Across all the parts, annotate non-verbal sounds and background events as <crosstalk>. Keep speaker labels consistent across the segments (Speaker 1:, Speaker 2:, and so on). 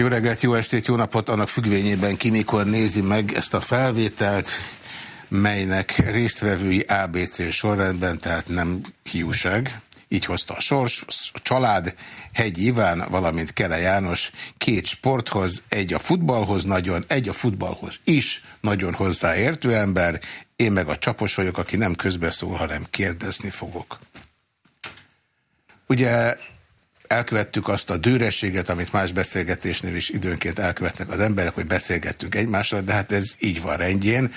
Speaker 1: Jó reggelt, jó estét, jó napot, annak függvényében ki mikor nézi meg ezt a felvételt, melynek résztvevői ABC sorrendben, tehát nem hiúság. Így hozta a sors, a család, Hegy Iván, valamint Kele János két sporthoz, egy a futballhoz nagyon, egy a futballhoz is nagyon hozzáértő ember, én meg a csapos vagyok, aki nem közbeszól, hanem kérdezni fogok. Ugye elkövettük azt a dőrességet, amit más beszélgetésnél is időnként elkövetnek az emberek, hogy beszélgettünk egymással, de hát ez így van rendjén.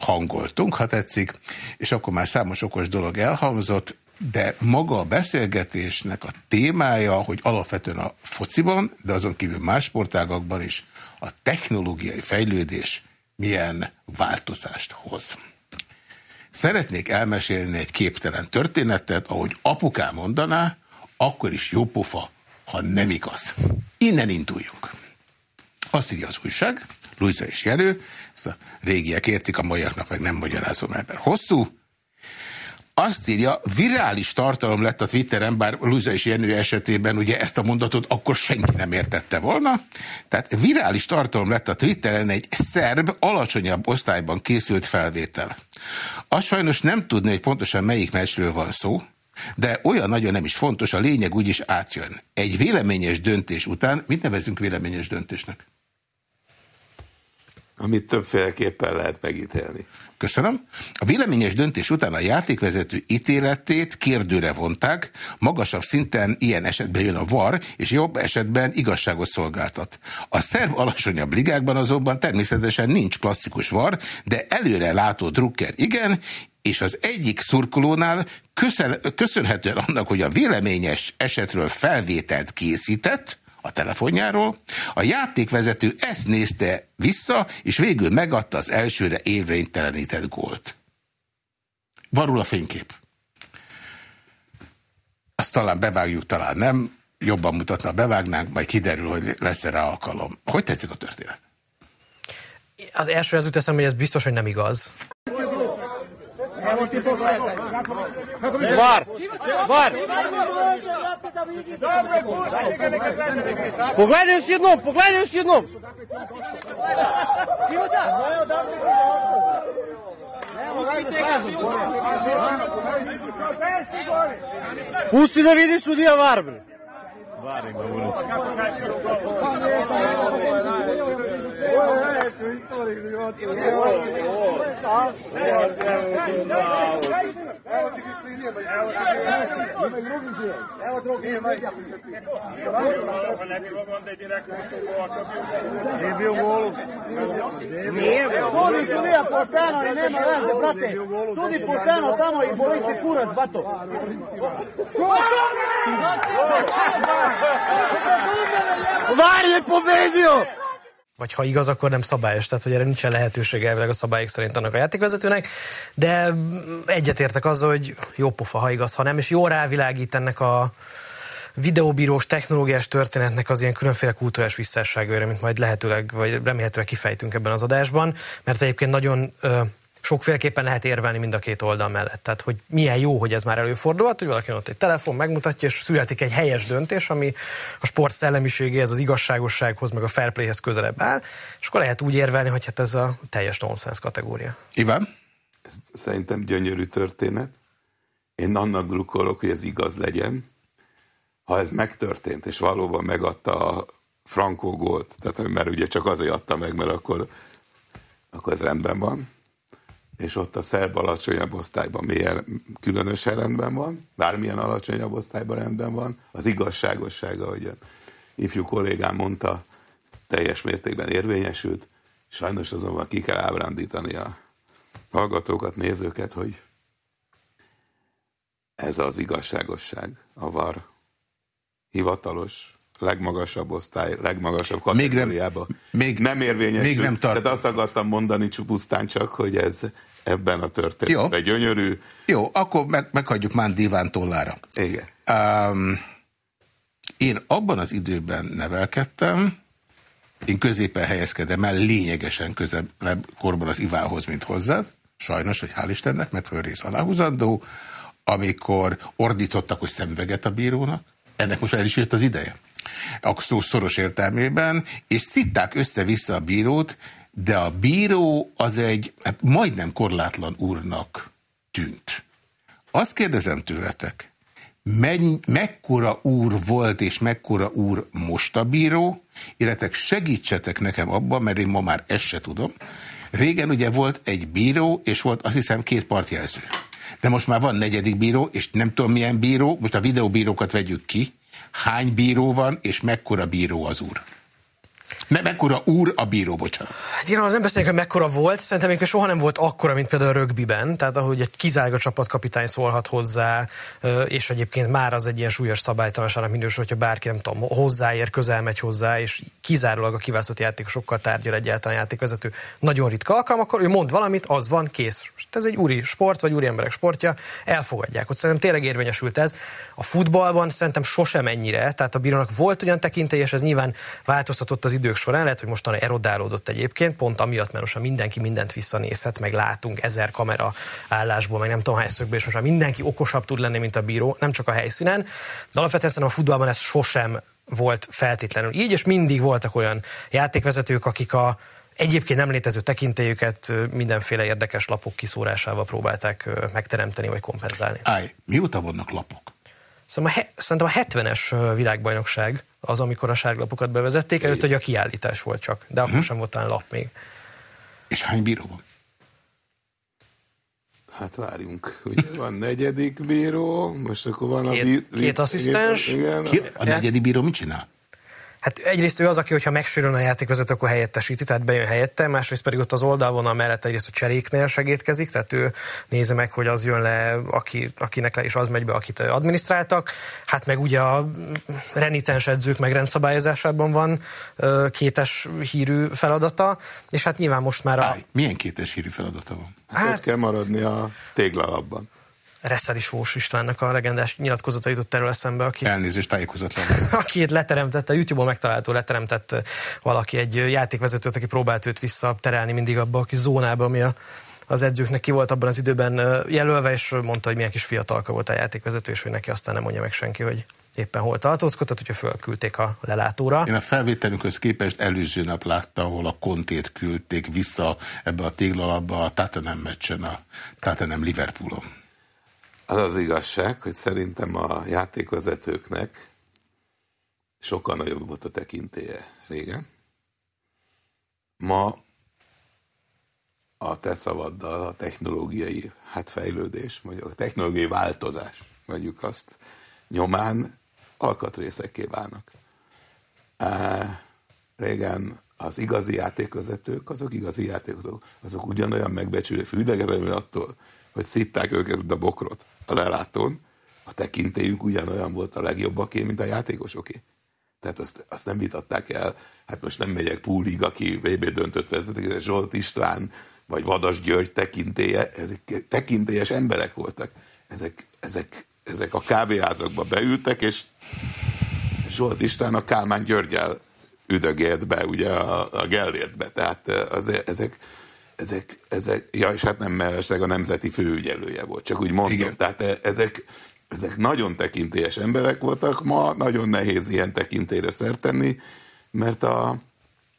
Speaker 1: Hangoltunk, ha tetszik, és akkor már számos okos dolog elhangzott, de maga a beszélgetésnek a témája, hogy alapvetően a fociban, de azon kívül más sportágakban is a technológiai fejlődés milyen változást hoz. Szeretnék elmesélni egy képtelen történetet, ahogy apukám mondaná, akkor is jó pofa, ha nem igaz. Innen induljunk. Azt írja az újság, Luisa és Jelő, ezt a régiek értik, a magyarnak meg nem magyarázom el, mert hosszú. Azt írja, virális tartalom lett a Twitteren, bár Luisa és Jenő esetében ugye ezt a mondatot akkor senki nem értette volna. Tehát virális tartalom lett a Twitteren egy szerb, alacsonyabb osztályban készült felvétel. Azt sajnos nem tudni, hogy pontosan melyik meccsről van szó, de olyan nagyon nem is fontos, a lényeg úgyis átjön. Egy véleményes döntés után, mit nevezünk véleményes döntésnek?
Speaker 2: Amit többféleképpen lehet megítélni.
Speaker 1: Köszönöm. A véleményes döntés után a játékvezető ítéletét kérdőre vonták, magasabb szinten ilyen esetben jön a VAR, és jobb esetben igazságot szolgáltat. A szerb alacsonyabb ligákban azonban természetesen nincs klasszikus VAR, de előre látó drukker igen, és az egyik szurkolónál köszönhetően annak, hogy a véleményes esetről felvételt készített, a telefonjáról. A játékvezető ezt nézte vissza, és végül megadta az elsőre érvénytelenített gólt. Varul a fénykép. Azt talán bevágjuk, talán nem. Jobban mutatna, bevágnánk, majd kiderül, hogy lesz-e rá alkalom. Hogy tetszik a történet?
Speaker 3: Az első az jut hogy ez biztos, hogy nem igaz. Evo ti pogledaj. Var! Var! Pogledaj još jednom, pogledaj još jednom! Pusti da vidi sudija Var, bre. Var ima ulicu. Tu istoriju životu. Evo ti Kislinije, ima i drugi dio. Evo drugi. Majka. Ne bi mogo onda i direktno Nije bio u golu. Nije bio. Sudi sudija pošteno i nema veze, brate. Sudi pošteno samo i bolite kurac, bato. Var je pobedio! Vagy ha igaz, akkor nem szabályos, tehát hogy erre nincsen lehetőség elvileg a szabályok szerint annak a játékvezetőnek, de egyetértek azzal, hogy jó pofa, ha igaz, ha nem, és jó rávilágít ennek a videóbírós technológiás történetnek az ilyen különféle kulturális visszásságaira, mint majd lehetőleg, vagy remélhetőleg kifejtünk ebben az adásban, mert egyébként nagyon sokféleképpen lehet érvelni mind a két oldal mellett. Tehát, hogy milyen jó, hogy ez már előfordulhat, hogy valaki ott egy telefon megmutatja, és születik egy helyes döntés, ami a sport szellemiségéhez, az igazságossághoz, meg a fair playhez közelebb áll, és akkor lehet úgy érvelni, hogy hát ez a teljes nonsens kategória.
Speaker 1: Iván?
Speaker 2: Ez szerintem gyönyörű történet. Én annak drukkolok, hogy ez igaz legyen. Ha ez megtörtént, és valóban megadta a Frankó gólt, tehát mert ugye csak azért adta meg, mert akkor, akkor ez rendben van és ott a szerb alacsonyabb osztályban milyen különösen rendben van, bármilyen alacsonyabb osztályban rendben van, az igazságossága, ahogy a ifjú kollégám mondta, teljes mértékben érvényesült, sajnos azonban ki kell ábrándítani a hallgatókat, nézőket, hogy ez az igazságosság, a var hivatalos legmagasabb osztály, legmagasabb kategóriában. Még nem, még, nem érvényesült. Még nem tart. Tehát azt akartam mondani pusztán csak, hogy ez ebben a történetben Jó. gyönyörű.
Speaker 1: Jó, akkor meg, meghagyjuk már Diván tollára.
Speaker 2: Igen.
Speaker 1: Um, én abban az időben nevelkedtem, én középen helyezkedem el lényegesen közelebb korban az Ivához, mint hozzád. Sajnos, hogy hál' Istennek, megfelelő rész aláhúzandó, amikor ordítottak, hogy szemveget a bírónak. Ennek most el is jött az ideje. a szó szoros értelmében, és szitták össze-vissza a bírót, de a bíró az egy, hát majdnem korlátlan úrnak tűnt. Azt kérdezem tőletek, me mekkora úr volt és mekkora úr most a bíró, illetve segítsetek nekem abban, mert én ma már ezt se tudom. Régen ugye volt egy bíró, és volt azt hiszem két partjelző. De most már van negyedik bíró, és nem tudom milyen bíró, most a videóbírókat vegyük ki. Hány bíró van, és mekkora bíró az úr? Nem mekkora úr a bíró, bocsánat.
Speaker 3: Hát én nem beszélek, hogy mekkora volt, szerintem még soha nem volt akkora, mint például a rögbiben, tehát ahogy egy kizárt csapatkapitány szólhat hozzá, és egyébként már az egy ilyen súlyos szabálytalanságnak minősül, hogyha bárki nem tudom, hozzáér, közel megy hozzá, és kizárólag a kiválasztott játékosokkal tárgyal egyáltalán játékvezető. Nagyon ritka alkalom, akkor ő mond valamit, az van, kész. Ez egy úri sport, vagy úri emberek sportja, elfogadják. Hogy szerintem tényleg érvényesült ez. A futballban szerintem sosem ennyire, tehát a bírónak volt olyan tekintély, és ez nyilván változtatott az idők során, lehet, hogy mostanra erodálódott egyébként, pont amiatt, mert most már mindenki mindent visszanézhet, meg látunk ezer kamera állásból, meg nem tudom hány szögből, és most már mindenki okosabb tud lenni, mint a bíró, nem csak a helyszínen, de alapvetően a futballban ez sosem volt feltétlenül így, és mindig voltak olyan játékvezetők, akik a egyébként nem létező tekintélyüket mindenféle érdekes lapok kiszórásával próbálták megteremteni vagy kompenzálni.
Speaker 1: Állj, mióta vannak lapok?
Speaker 3: Szerintem a, szerintem a 70-es világbajnokság az, amikor a sárglapokat bevezették, előtt, hogy a kiállítás volt csak, de akkor uh-huh. sem volt lap még.
Speaker 1: És hány bíró van?
Speaker 2: Hát várjunk, ugye van negyedik bíró, most akkor van
Speaker 3: két,
Speaker 2: a... Bí-
Speaker 3: két asszisztens.
Speaker 1: Igen, Ki, a negyedik bíró mit csinál?
Speaker 3: Hát egyrészt ő az, aki, hogyha megsérül a játékvezető, akkor helyettesíti, tehát bejön helyette, másrészt pedig ott az oldalvonal mellett egyrészt a cseréknél segítkezik, tehát ő nézi meg, hogy az jön le, aki, akinek le is az megy be, akit adminisztráltak. Hát meg ugye a renitens edzők meg rendszabályozásában van kétes hírű feladata, és hát nyilván most már a... Áj,
Speaker 1: milyen kétes hírű feladata van?
Speaker 2: Hát, hát kell maradni a téglalapban.
Speaker 3: Reszeli Sós Istvánnak a legendás nyilatkozata jutott erről eszembe, aki...
Speaker 1: Elnézést, tájékozatlan. <laughs>
Speaker 3: aki leteremtette, a YouTube-on megtalálható leteremtett valaki egy játékvezetőt, aki próbált őt visszaterelni mindig abba a kis zónába, ami a, az edzőknek ki volt abban az időben jelölve, és mondta, hogy milyen kis fiatalka volt a játékvezető, és hogy neki aztán nem mondja meg senki, hogy éppen hol tartózkodott, hogyha fölküldték a lelátóra.
Speaker 1: Én a felvételünkhöz képest előző nap láttam, ahol a kontét küldték vissza ebbe a téglalapba a Tottenham meccsen, a Tottenham Liverpoolon.
Speaker 2: Az az igazság, hogy szerintem a játékvezetőknek sokkal nagyobb volt a tekintélye régen. Ma a te szavaddal a technológiai hát fejlődés, mondjuk a technológiai változás, mondjuk azt, nyomán alkatrészekké válnak. régen az igazi játékvezetők, azok igazi játékvezetők, azok ugyanolyan megbecsülő, fűdegetemül attól, hogy szitták őket a bokrot a lelátón, a tekintélyük ugyanolyan volt a legjobbaké, mint a játékosoké. Tehát azt, azt nem vitatták el. Hát most nem megyek Púlig, aki VB döntött ez, Zsolt István, vagy Vadas György tekintélye, ezek tekintélyes emberek voltak. Ezek, ezek, ezek a kávéházakba beültek, és Zsolt István a Kálmán Györgyel üdögélt be, ugye a, a Gellértbe. Tehát az, ezek, ezek, ezek, ja, és hát nem mellesleg a nemzeti főügyelője volt, csak úgy mondom. Igen. Tehát e, ezek, ezek nagyon tekintélyes emberek voltak, ma nagyon nehéz ilyen tekintélyre szert tenni, mert a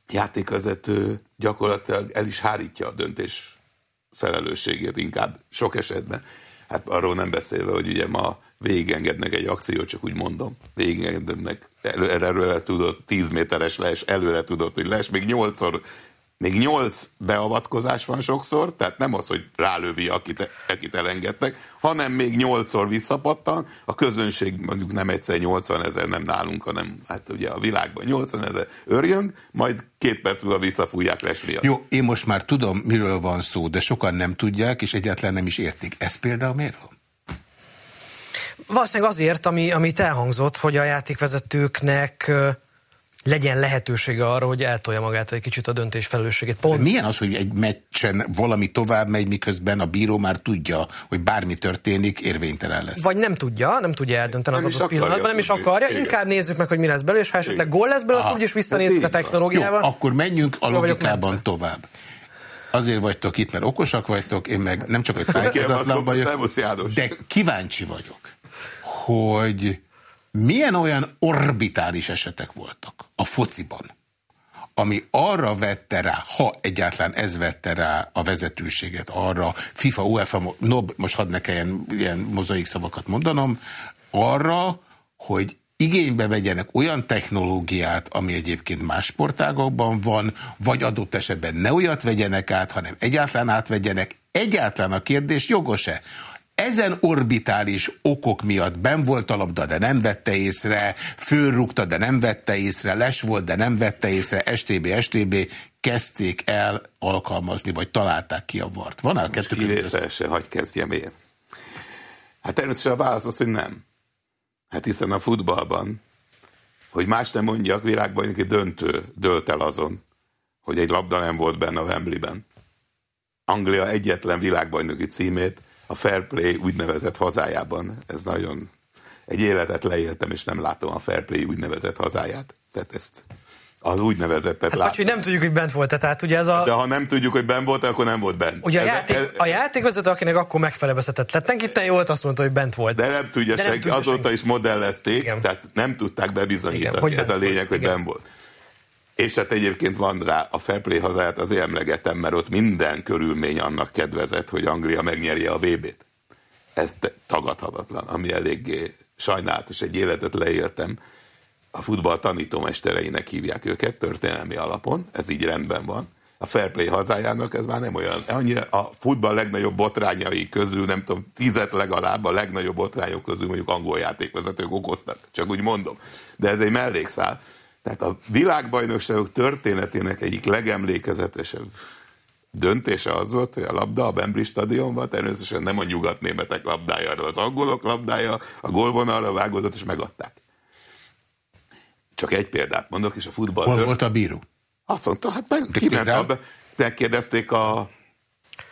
Speaker 2: játékvezető gyakorlatilag el is hárítja a döntés felelősségét inkább sok esetben. Hát arról nem beszélve, hogy ugye ma végigengednek egy akciót, csak úgy mondom, végigengednek, előre, előre tudott, 10 méteres les, előre tudott, hogy les, még nyolcszor még nyolc beavatkozás van sokszor, tehát nem az, hogy rálövi, akit, akit elengedtek, hanem még nyolcszor visszapattan, a közönség mondjuk nem egyszer 80 ezer, nem nálunk, hanem hát ugye a világban 80 ezer örjön, majd két perc múlva visszafújják les miatt.
Speaker 1: Jó, én most már tudom, miről van szó, de sokan nem tudják, és egyáltalán nem is értik. Ez például miért van?
Speaker 3: Valószínűleg azért, ami, amit elhangzott, hogy a játékvezetőknek legyen lehetősége arra, hogy eltolja magát egy kicsit a döntés felelősségét.
Speaker 1: Pont. Milyen az, hogy egy meccsen valami tovább megy, miközben a bíró már tudja, hogy bármi történik, érvénytelen lesz?
Speaker 3: Vagy nem tudja, nem tudja eldönteni az adott pillanatban, nem is akarja. Igen. Inkább nézzük meg, hogy mi lesz belőle, és ha esetleg gól lesz belőle, úgyis visszanézzük a technológiával.
Speaker 1: Jó, akkor menjünk a logikában tovább. Azért vagytok itt, mert okosak vagytok, én meg nem csak, hogy tájékozatlan vagyok, de kíváncsi vagyok, hogy milyen olyan orbitális esetek voltak a fociban, ami arra vette rá, ha egyáltalán ez vette rá a vezetőséget arra, FIFA, UEFA, no, most hadd ne kelljen ilyen mozaik szavakat mondanom, arra, hogy igénybe vegyenek olyan technológiát, ami egyébként más sportágokban van, vagy adott esetben ne olyat vegyenek át, hanem egyáltalán átvegyenek. Egyáltalán a kérdés jogos-e? Ezen orbitális okok miatt ben volt a labda, de nem vette észre, fölrúgta, de nem vette észre, les volt, de nem vette észre, STB, STB, kezdték el alkalmazni, vagy találták ki a vart. Van-e a kettő
Speaker 2: Kivételesen, hagyd kezdjem én. Hát természetesen a válasz az, hogy nem. Hát hiszen a futballban, hogy más nem mondjak, világbajnoki döntő dölt el azon, hogy egy labda nem volt benne a Wembleyben. Anglia egyetlen világbajnoki címét a Fair Play úgynevezett hazájában. Ez nagyon... Egy életet leéltem, és nem látom a Fair Play úgynevezett hazáját. Tehát ezt az úgynevezettet
Speaker 3: hát, vagy, hogy nem tudjuk, hogy bent volt -e. tehát ugye ez a...
Speaker 2: De ha nem tudjuk, hogy bent volt, akkor nem volt bent.
Speaker 3: Ugye a, ez, játék, ez, a játékvezető, akinek akkor megfelebeztetett lett, itt jó volt, azt mondta, hogy bent volt.
Speaker 2: De nem tudja de nem senki, tudja azóta senki. is modellezték, Igen. tehát nem tudták bebizonyítani. Igen, hogy ez a lényeg, volt. hogy bent volt. És hát egyébként van rá a Fair Play hazáját, azért emlegetem, mert ott minden körülmény annak kedvezett, hogy Anglia megnyerje a VB-t. Ez tagadhatatlan, ami eléggé sajnálatos, egy életet leéltem. A futball tanítómestereinek hívják őket történelmi alapon, ez így rendben van. A Fair Play hazájának ez már nem olyan, annyira a futball legnagyobb botrányai közül, nem tudom, tízet legalább a legnagyobb botrányok közül mondjuk angol játékvezetők okoztak, csak úgy mondom. De ez egy mellékszál tehát a világbajnokságok történetének egyik legemlékezetesebb döntése az volt, hogy a labda a Bembri stadionban, természetesen nem a nyugatnémetek labdája, hanem az angolok labdája, a gólvonalra vágódott, és megadták. Csak egy példát mondok, és a futball...
Speaker 1: Hol volt a bíró?
Speaker 2: Azt mondta, hát meg, kiment a, megkérdezték a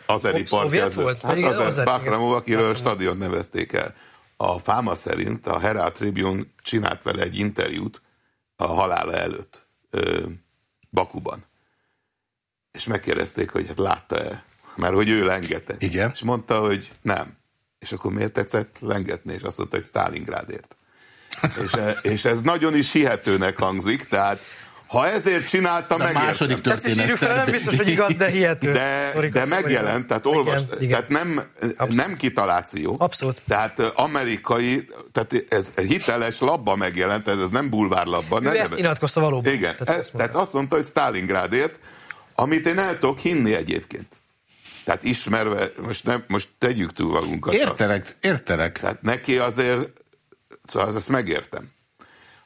Speaker 2: azeri parti, volt? Hát az, az Bakramov, akiről a stadion nevezték el. A fáma szerint a Herald Tribune csinált vele egy interjút, a halála előtt ö, Bakuban. És megkérdezték, hogy hát látta-e, mert hogy ő lengette.
Speaker 1: Igen.
Speaker 2: És mondta, hogy nem. És akkor miért tetszett lengetni? És azt mondta, hogy Stalingrádért. <laughs> és, és ez nagyon is hihetőnek hangzik, tehát ha ezért csinálta, meg.
Speaker 1: második történet.
Speaker 3: Fel, nem biztos, hogy igaz, de hihető.
Speaker 2: De, de megjelent, tehát olvas, igen, igen. tehát nem, nem kitaláció.
Speaker 3: Abszolút.
Speaker 2: Tehát amerikai, tehát ez hiteles labba megjelent, ez, ez nem bulvárlabba.
Speaker 3: Ő ezt nyilatkozta valóban.
Speaker 2: Igen, tehát, ez, tehát azt mondta, hogy Stalingrádért, amit én el tudok hinni egyébként. Tehát ismerve, most, nem, most tegyük túl magunkat.
Speaker 1: Értelek, értelek.
Speaker 2: Tehát neki azért, szóval ezt megértem.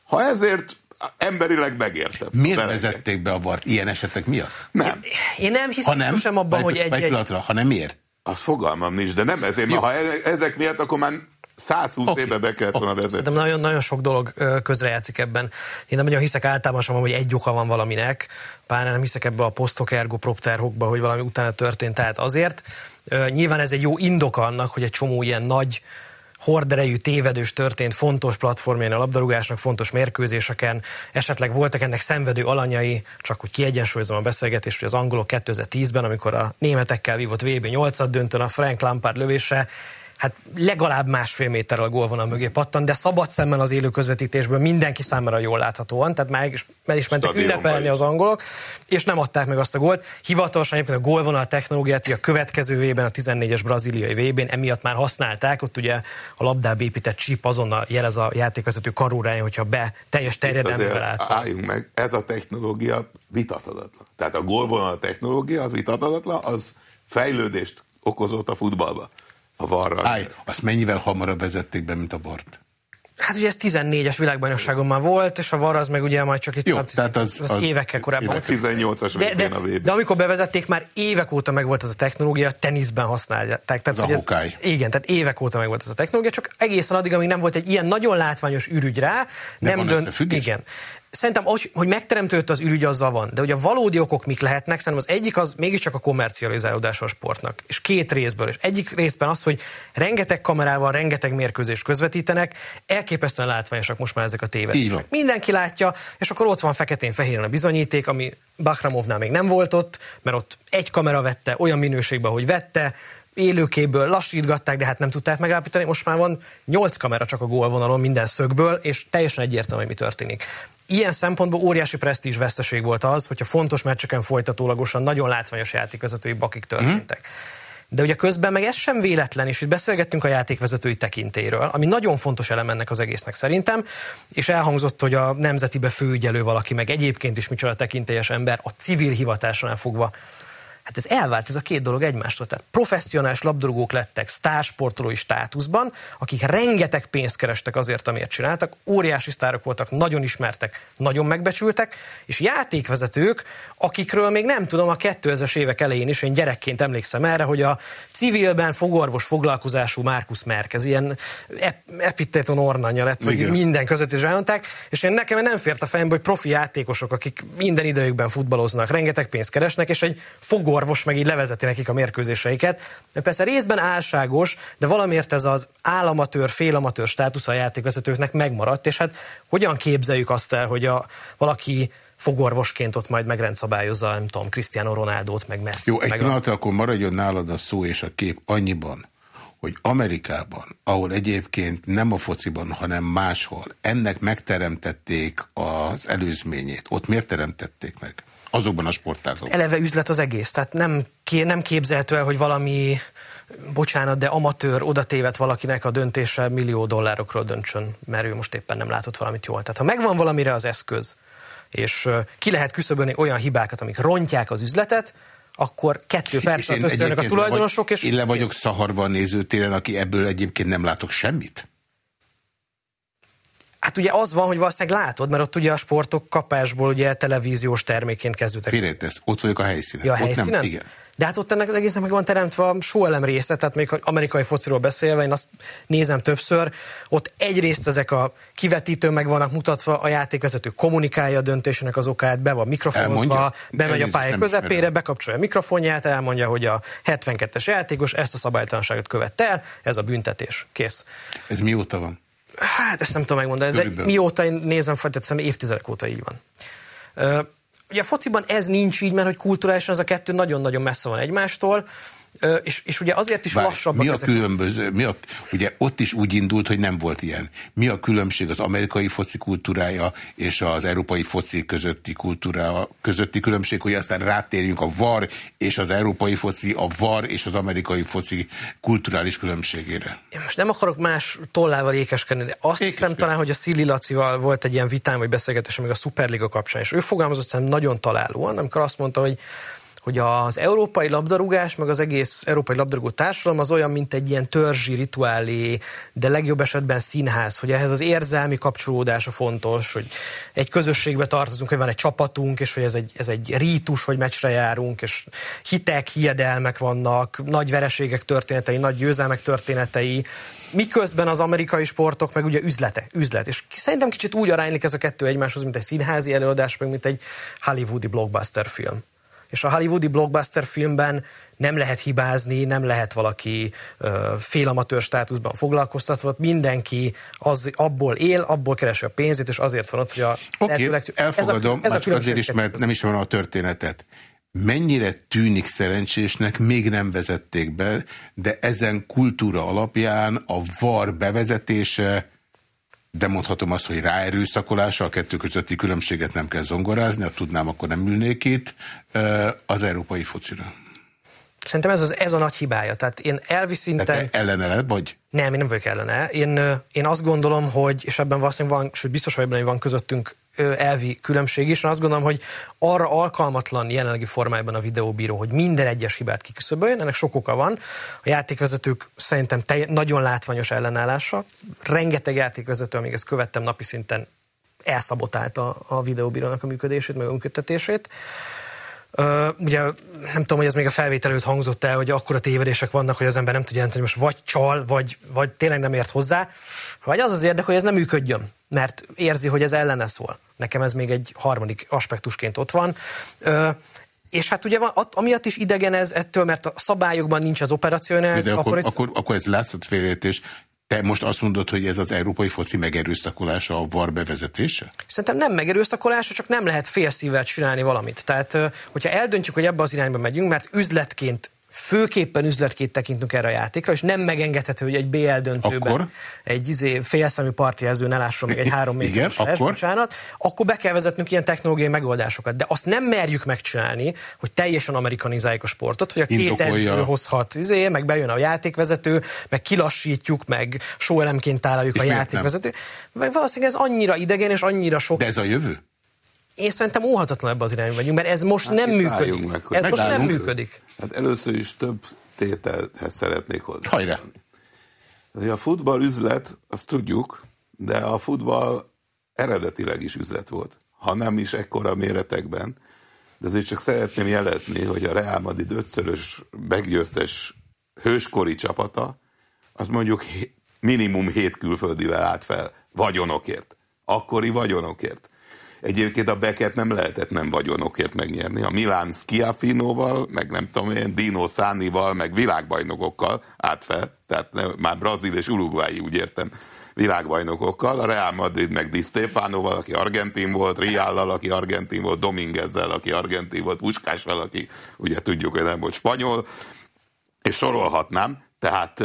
Speaker 2: Ha ezért emberileg megértem.
Speaker 1: Miért Belegek. vezették be a vart ilyen esetek miatt?
Speaker 2: Nem.
Speaker 3: Én nem hiszem ha nem, sem abban, hogy egy...
Speaker 1: Egy pillanatra, ha nem miért?
Speaker 2: A fogalmam nincs, de nem ezért, mert ha e- ezek miatt, akkor már 120 okay. éve be kellett volna okay. vezetni.
Speaker 3: De nagyon, nagyon sok dolog közrejátszik ebben. Én nem nagyon hiszek általában sem, hogy egy oka van valaminek, pár nem hiszek ebbe a posztok ergo propterhokba, hogy valami utána történt. Tehát azért nyilván ez egy jó indok annak, hogy egy csomó ilyen nagy horderejű tévedős történt fontos platformján a labdarúgásnak, fontos mérkőzéseken, esetleg voltak ennek szenvedő alanyai, csak hogy kiegyensúlyozom a beszélgetést, hogy az angolok 2010-ben, amikor a németekkel vívott VB 8 döntőn a Frank Lampard lövése, hát legalább másfél méterrel a gólvonal mögé pattan, de szabad szemmel az élő közvetítésből mindenki számára jól láthatóan, tehát már is, meg is mentek ünnepelni az angolok, és nem adták meg azt a gólt. Hivatalosan egyébként a gólvonal technológiát a következő vében, a 14-es braziliai vében emiatt már használták, ott ugye a labdába épített chip azonnal jelez a játékvezető karórája, hogyha be teljes terjedelmével állt.
Speaker 2: Álljunk meg, ez a technológia vitathatatlan. Tehát a gólvonal technológia az vitathatatlan, az fejlődést okozott a futballba a varra.
Speaker 1: Állj, azt mennyivel hamarabb vezették be, mint a bort?
Speaker 3: Hát ugye ez 14-es világbajnokságon már volt, és a VAR az meg ugye majd csak itt
Speaker 1: Jó, tehát az,
Speaker 3: az, az, évekkel korábban.
Speaker 2: 18-as
Speaker 3: de, de, a VB. De amikor bevezették, már évek óta meg volt ez a technológia, teniszben használják. Tehát,
Speaker 1: ez a ez,
Speaker 3: Igen, tehát évek óta meg volt ez a technológia, csak egészen addig, amíg nem volt egy ilyen nagyon látványos ürügy rá,
Speaker 1: nem, nem dönt.
Speaker 3: Igen szerintem, hogy, hogy megteremtődött az ürügy, azzal van. De ugye a valódi okok mik lehetnek, szerintem az egyik az mégiscsak a komercializálódás a sportnak. És két részből. És egyik részben az, hogy rengeteg kamerával, rengeteg mérkőzést közvetítenek, elképesztően látványosak most már ezek a tévedések. Mindenki látja, és akkor ott van feketén-fehéren a bizonyíték, ami Bahramovnál még nem volt ott, mert ott egy kamera vette, olyan minőségben, hogy vette, élőkéből lassítgatták, de hát nem tudták megállapítani. Most már van 8 kamera csak a gólvonalon minden szögből, és teljesen egyértelmű, hogy mi történik. Ilyen szempontból óriási presztízs veszteség volt az, hogyha fontos meccseken folytatólagosan nagyon látványos játékvezetői bakik történtek. Mm. De ugye közben meg ez sem véletlen, és itt beszélgettünk a játékvezetői tekintéről, ami nagyon fontos elem ennek az egésznek szerintem, és elhangzott, hogy a nemzetibe főügyelő valaki, meg egyébként is micsoda tekintélyes ember a civil hivatásánál fogva Hát ez elvált ez a két dolog egymástól. Tehát professzionális labdarúgók lettek sztársportolói státuszban, akik rengeteg pénzt kerestek azért, amiért csináltak, óriási sztárok voltak, nagyon ismertek, nagyon megbecsültek, és játékvezetők, akikről még nem tudom, a 2000-es évek elején is, én gyerekként emlékszem erre, hogy a civilben fogorvos foglalkozású Markus Merkez, ilyen epiteton ornanya lett, hogy minden között is elmondták, és én nekem nem fért a fejembe, hogy profi játékosok, akik minden idejükben futballoznak, rengeteg pénzt keresnek, és egy fogor orvos meg így levezeti nekik a mérkőzéseiket. Persze részben álságos, de valamiért ez az államatőr, félamatőr státusz a játékvezetőknek megmaradt, és hát hogyan képzeljük azt el, hogy a, valaki fogorvosként ott majd megrendszabályozza, nem tudom, Cristiano Ronaldo-t, meg Messi.
Speaker 1: Jó, egy meg pillanatra a... akkor maradjon nálad a szó és a kép annyiban, hogy Amerikában, ahol egyébként nem a fociban, hanem máshol, ennek megteremtették az előzményét. Ott miért teremtették meg? Azokban a sportágokban.
Speaker 3: Eleve üzlet az egész, tehát nem, nem képzelhető el, hogy valami bocsánat, de amatőr oda tévedt valakinek a döntése millió dollárokról döntsön, mert ő most éppen nem látott valamit jól. Tehát ha megvan valamire az eszköz, és ki lehet küszöbölni olyan hibákat, amik rontják az üzletet, akkor kettő perc alatt a tulajdonosok,
Speaker 1: és... Én le vagyok szaharva a nézőtéren, aki ebből egyébként nem látok semmit?
Speaker 3: Hát ugye az van, hogy valószínűleg látod, mert ott ugye a sportok kapásból ugye televíziós terméként kezdődtek.
Speaker 1: Félretesz, ott vagyok a helyszínen.
Speaker 3: Ja, a helyszínen? Nem, igen. De hát ott ennek az egésznek meg van teremtve a sóelem része, tehát még amerikai fociról beszélve, én azt nézem többször, ott egyrészt ezek a kivetítő meg vannak mutatva, a játékvezető kommunikálja a döntésének az okát, be van mikrofonozva, bemegy a pálya közepére, bekapcsolja a mikrofonját, elmondja, hogy a 72-es játékos ezt a szabálytalanságot követte el, ez a büntetés. Kész.
Speaker 1: Ez mióta van?
Speaker 3: Hát ezt nem tudom megmondani, ez mióta én nézem, tehát évtizedek óta így van. Ugye a fociban ez nincs így, mert hogy kulturálisan ez a kettő nagyon-nagyon messze van egymástól, és, és ugye azért is Bár, lassabb.
Speaker 1: Mi a ezek különböző, mi a, ugye ott is úgy indult, hogy nem volt ilyen. Mi a különbség az amerikai foci kultúrája és az európai foci közötti kultúra közötti különbség, hogy aztán rátérjünk a VAR és az európai foci, a VAR és az amerikai foci kulturális különbségére.
Speaker 3: Én most nem akarok más tollával ékeskedni, de azt Ékeskedni. hiszem talán, hogy a Szili Lacival volt egy ilyen vitám, vagy beszélgetés, még a Superliga kapcsán, és ő fogalmazott szerintem nagyon találóan, amikor azt mondta, hogy hogy az európai labdarúgás, meg az egész európai labdarúgó társadalom az olyan, mint egy ilyen törzsi rituálé, de legjobb esetben színház, hogy ehhez az érzelmi kapcsolódása fontos, hogy egy közösségbe tartozunk, hogy van egy csapatunk, és hogy ez egy, ez egy rítus, hogy meccsre járunk, és hitek, hiedelmek vannak, nagy vereségek történetei, nagy győzelmek történetei, miközben az amerikai sportok meg ugye üzlete, üzlet. És szerintem kicsit úgy aránylik ez a kettő egymáshoz, mint egy színházi előadás, meg mint egy hollywoodi blockbuster film és a hollywoodi blockbuster filmben nem lehet hibázni, nem lehet valaki uh, félamatőr státuszban foglalkoztatva, mindenki az, abból él, abból keresi a pénzét, és azért van ott, hogy a...
Speaker 1: Oké, okay, elfogadom, ez a, ez a azért is, mert nem ismerem a történetet. Mennyire tűnik szerencsésnek, még nem vezették be, de ezen kultúra alapján a VAR bevezetése de mondhatom azt, hogy ráerőszakolása, a kettő közötti különbséget nem kell zongorázni, ha tudnám, akkor nem ülnék itt, az európai focira.
Speaker 3: Szerintem ez, az, ez a nagy hibája. Tehát én elvi szinten...
Speaker 1: te ellene vagy?
Speaker 3: Nem, én nem vagyok ellene. Én, én azt gondolom, hogy, és ebben valószínűleg van, sőt biztos vagyok hogy van közöttünk elvi különbség is. Én azt gondolom, hogy arra alkalmatlan jelenlegi formájában a videóbíró, hogy minden egyes hibát kiküszöböljön, ennek sok oka van. A játékvezetők szerintem tej- nagyon látványos ellenállása. Rengeteg játékvezető, amíg ezt követtem napi szinten, elszabotálta a videóbírónak a működését, meg a működtetését. Uh, ugye nem tudom, hogy ez még a felvétel előtt hangzott el, hogy akkora tévedések vannak, hogy az ember nem tudja jelenteni, hogy most vagy csal, vagy, vagy tényleg nem ért hozzá, vagy az az érdek, hogy ez nem működjön, mert érzi, hogy ez ellene szól. Nekem ez még egy harmadik aspektusként ott van. És hát ugye van, amiatt is idegen ez ettől, mert a szabályokban nincs az operacionális.
Speaker 1: akkor, akkor, akkor, akkor ez látszott félreértés. Te most azt mondod, hogy ez az európai foci megerőszakolása, a VAR bevezetése?
Speaker 3: Szerintem nem megerőszakolása, csak nem lehet félszívvel csinálni valamit. Tehát, hogyha eldöntjük, hogy ebbe az irányba megyünk, mert üzletként főképpen üzletként tekintünk erre a játékra, és nem megengedhető, hogy egy BL döntőben
Speaker 1: akkor?
Speaker 3: egy izé, félszemű partjelző ne lásson még egy három méteres les,
Speaker 1: akkor?
Speaker 3: bocsánat, akkor be kell vezetnünk ilyen technológiai megoldásokat. De azt nem merjük megcsinálni, hogy teljesen amerikanizáljuk a sportot, hogy a két edző hozhat, izé, meg bejön a játékvezető, meg kilassítjuk, meg sóelemként tálaljuk
Speaker 1: És
Speaker 3: a játékvezető. Valószínűleg ez annyira idegen, és annyira sok
Speaker 1: De ez a jövő?
Speaker 3: Én szerintem óhatatlan ebbe az irányba vagyunk, mert ez most
Speaker 2: Hát
Speaker 3: nem működik.
Speaker 2: meg,
Speaker 3: ez most nem működik.
Speaker 2: Hát először is több tételhez szeretnék hozzá.
Speaker 1: Hajrá!
Speaker 2: A futball üzlet, azt tudjuk, de a futball eredetileg is üzlet volt. Ha nem is ekkora méretekben, de azért csak szeretném jelezni, hogy a Real Madrid ötszörös meggyőztes hőskori csapata, az mondjuk minimum hét külföldivel állt fel, vagyonokért. Akkori vagyonokért. Egyébként a Beket nem lehetett nem vagyonokért megnyerni. A Milán Schiaffinoval, meg nem tudom én, Dino Szánival, meg világbajnokokkal állt fel, tehát nem, már brazil és uruguayi, úgy értem, világbajnokokkal, a Real Madrid meg Di Stefanoval, aki argentin volt, Riallal, aki argentin volt, Dominguezzel, aki argentin volt, Puskással, aki ugye tudjuk, hogy nem volt spanyol, és sorolhatnám, tehát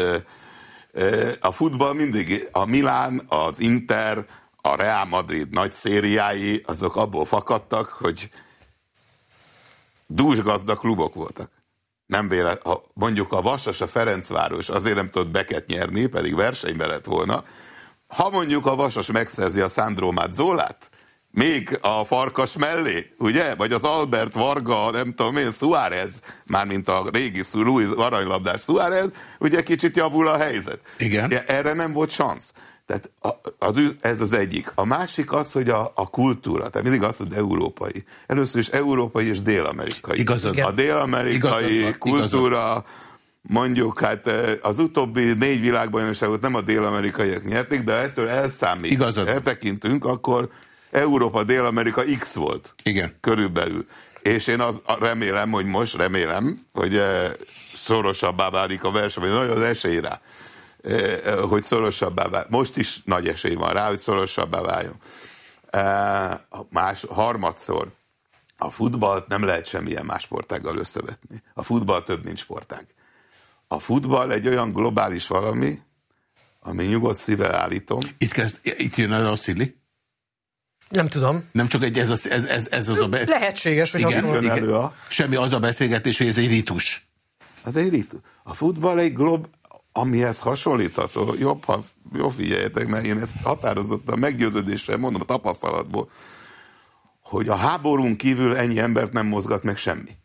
Speaker 2: a futball mindig, a Milán, az Inter, a Real Madrid nagy szériái, azok abból fakadtak, hogy dúsgazda klubok voltak. Nem véle, ha mondjuk a Vasas, a Ferencváros azért nem tudott beket nyerni, pedig versenyben lett volna. Ha mondjuk a Vasas megszerzi a Sandro Mazzolát, még a farkas mellé, ugye? Vagy az Albert Varga, nem tudom én, Suárez, mármint a régi Luis aranylabdás Suárez, ugye kicsit javul a helyzet.
Speaker 1: Igen.
Speaker 2: Ja, erre nem volt szansz. Tehát az, ez az egyik. A másik az, hogy a, a kultúra, tehát mindig az, hogy európai. Először is európai és dél-amerikai.
Speaker 1: Igazad
Speaker 3: van.
Speaker 2: A dél-amerikai
Speaker 1: Igazad
Speaker 2: kultúra, mondjuk, hát az utóbbi négy világbajnokságot nem a dél-amerikaiak nyerték, de ettől elszámít.
Speaker 1: Igazad.
Speaker 2: Eltekintünk, akkor Európa, Dél-Amerika X volt.
Speaker 1: Igen.
Speaker 2: Körülbelül. És én az, remélem, hogy most remélem, hogy eh, szorosabbá válik a verseny, vagy nagy az esély rá, eh, hogy szorosabbá válik. Most is nagy esély van rá, hogy szorosabbá váljon. Eh, Más, harmadszor, a futballt nem lehet semmilyen más sportággal összevetni. A futball több, mint sportág. A futball egy olyan globális valami, ami nyugodt szívvel állítom,
Speaker 1: Itt, kezd, itt jön el a Szili.
Speaker 3: Nem tudom.
Speaker 1: Nem csak egy, ez, az, ez, ez, ez az a... Be...
Speaker 3: Lehetséges, hogy
Speaker 1: Igen,
Speaker 3: hasonló.
Speaker 1: igen.
Speaker 2: elő a-
Speaker 1: Semmi az a beszélgetés, hogy ez egy ritus.
Speaker 2: Az egy ritu. A futball egy glob, amihez hasonlítható, jobb, ha jó figyeljetek, mert én ezt határozottan meggyőződéssel mondom a tapasztalatból, hogy a háborún kívül ennyi embert nem mozgat meg semmi.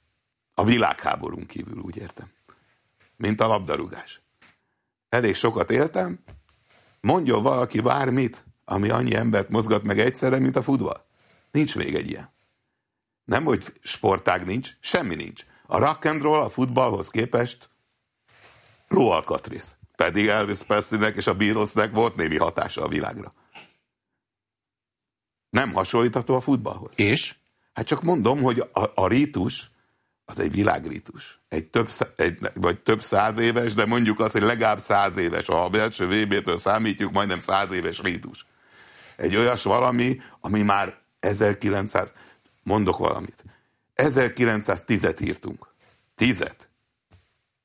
Speaker 2: A világháborún kívül, úgy értem. Mint a labdarúgás. Elég sokat éltem, mondjon valaki bármit, ami annyi embert mozgat meg egyszerre, mint a futball. Nincs még egy ilyen. Nem, hogy sportág nincs, semmi nincs. A rock and roll a futballhoz képest lóalkatrész. Pedig Elvis Presleynek és a Beatlesnek volt némi hatása a világra. Nem hasonlítható a futballhoz.
Speaker 1: És?
Speaker 2: Hát csak mondom, hogy a, a rítus az egy világrítus. Egy több, egy, vagy több száz éves, de mondjuk azt, hogy legalább száz éves. Ha a belső VB-től számítjuk, majdnem száz éves rítus. Egy olyas valami, ami már 1900, mondok valamit, 1910-et írtunk. Tízet.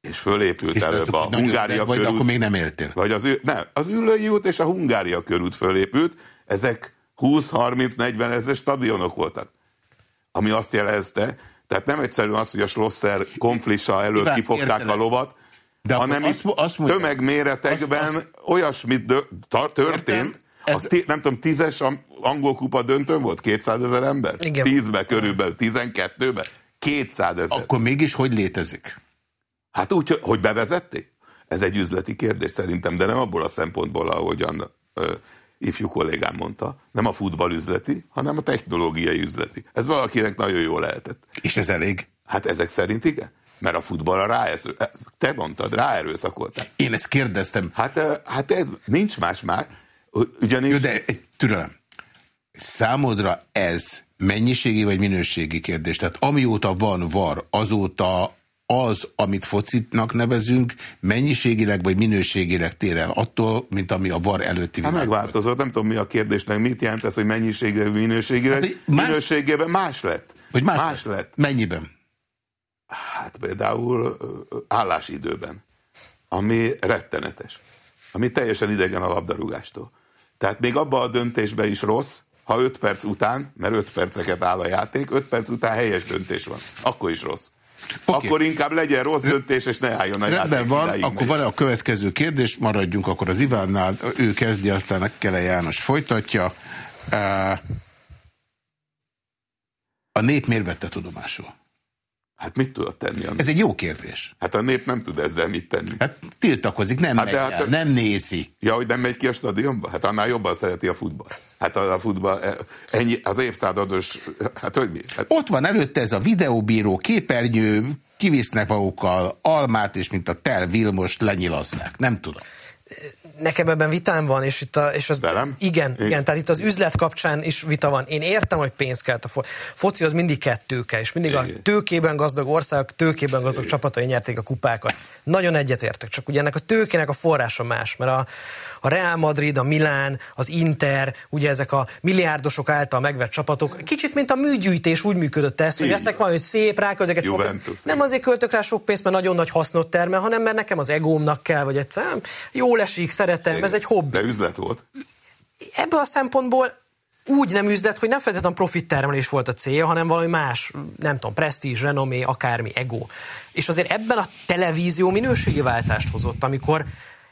Speaker 2: És fölépült
Speaker 1: És
Speaker 2: előbb a Hungária
Speaker 1: Vagy
Speaker 2: körút.
Speaker 1: akkor még nem éltél.
Speaker 2: Vagy az, nem, az Üllői út és a Hungária körút fölépült, ezek 20-30-40 ezer stadionok voltak. Ami azt jelezte, tehát nem egyszerűen az, hogy a Schlosser konflisa elől
Speaker 1: Iván,
Speaker 2: kifogták
Speaker 1: értelek.
Speaker 2: a lovat,
Speaker 1: De
Speaker 2: hanem
Speaker 1: azt
Speaker 2: itt
Speaker 1: azt mondja-
Speaker 2: tömegméretekben
Speaker 1: azt-
Speaker 2: dö- ta- történt,
Speaker 1: Értem. Ez-
Speaker 2: a ti, nem tudom, tízes angol kupa döntőn volt 200 ezer ember?
Speaker 3: Igen.
Speaker 2: Tízbe körülbelül, 12-be, 200 ezer.
Speaker 1: Akkor mégis hogy létezik?
Speaker 2: Hát úgy, hogy- hogy bevezették? Ez egy üzleti kérdés szerintem, de nem abból a szempontból, ahogyan ö, ifjú kollégám mondta, nem a futball üzleti, hanem a technológiai üzleti. Ez valakinek nagyon jó lehetett.
Speaker 1: És ez elég?
Speaker 2: Hát ezek szerint igen. Mert a futballra ráerő, te mondtad, ráerőszakolták.
Speaker 1: Én ezt kérdeztem.
Speaker 2: Hát, hát ez nincs más már. Ugyanis...
Speaker 1: Jó, de türelem. Számodra ez mennyiségi vagy minőségi kérdés? Tehát amióta van VAR, azóta az, amit focitnak nevezünk, mennyiségileg vagy minőségileg tér el attól, mint ami a VAR előtti
Speaker 2: Hát
Speaker 1: világ volt.
Speaker 2: megváltozott, nem tudom mi a kérdésnek, mit jelent ez, hogy mennyiségében, minőségében.
Speaker 1: Hát, hogy más-
Speaker 2: Minőségében más lett.
Speaker 1: Vagy más,
Speaker 2: más lett.
Speaker 1: Mennyiben?
Speaker 2: Hát például állásidőben, ami rettenetes, ami teljesen idegen a labdarúgástól. Tehát még abban a döntésben is rossz, ha 5 perc után, mert 5 perceket áll a játék, 5 perc után helyes döntés van. Akkor is rossz. Okay. Akkor inkább legyen rossz döntés, és ne álljon a
Speaker 1: Rendben játék van, akkor van a következő kérdés, maradjunk akkor az Ivánnál, ő kezdi, aztán Kele János folytatja. A nép miért vette tudomásul?
Speaker 2: Hát mit tudod tenni?
Speaker 1: Ez egy jó kérdés.
Speaker 2: Hát a nép nem tud ezzel mit tenni.
Speaker 1: Hát tiltakozik, nem hát megy hát, el, nem nézi.
Speaker 2: Ja, hogy nem megy ki a stadionba? Hát annál jobban szereti a futball. Hát a, a futball, e, ennyi, az évszázados, hát hogy mi? Hát...
Speaker 1: Ott van előtte ez a videóbíró képernyő, kivisznek magukkal almát, és mint a tel Vilmost lenyilazzák. Nem tudom
Speaker 3: nekem ebben vitám van, és itt a, és az,
Speaker 2: Velem?
Speaker 3: Igen, igen, igen, tehát itt az üzlet kapcsán is vita van. Én értem, hogy pénz kell a fo foci, az mindig kettőke, és mindig igen. a tőkében gazdag országok, tőkében gazdag igen. csapatai nyerték a kupákat. Nagyon egyetértek, csak ugye ennek a tőkének a forrása más, mert a, a Real Madrid, a Milán, az Inter, ugye ezek a milliárdosok által megvett csapatok, kicsit mint a műgyűjtés úgy működött ez, hogy ezek van, hogy szép, ráköltek sok pénzt. Nem azért költök rá sok pénzt, mert nagyon nagy hasznot termel, hanem mert nekem az egómnak kell, vagy egyszerűen jól esik, szeretem, Igen. ez egy hobbi.
Speaker 2: De üzlet volt.
Speaker 3: Ebből a szempontból úgy nem üzlet, hogy nem feltétlenül profit termelés volt a célja, hanem valami más, nem tudom, presztízs, renomé, akármi, ego. És azért ebben a televízió minőségi váltást hozott, amikor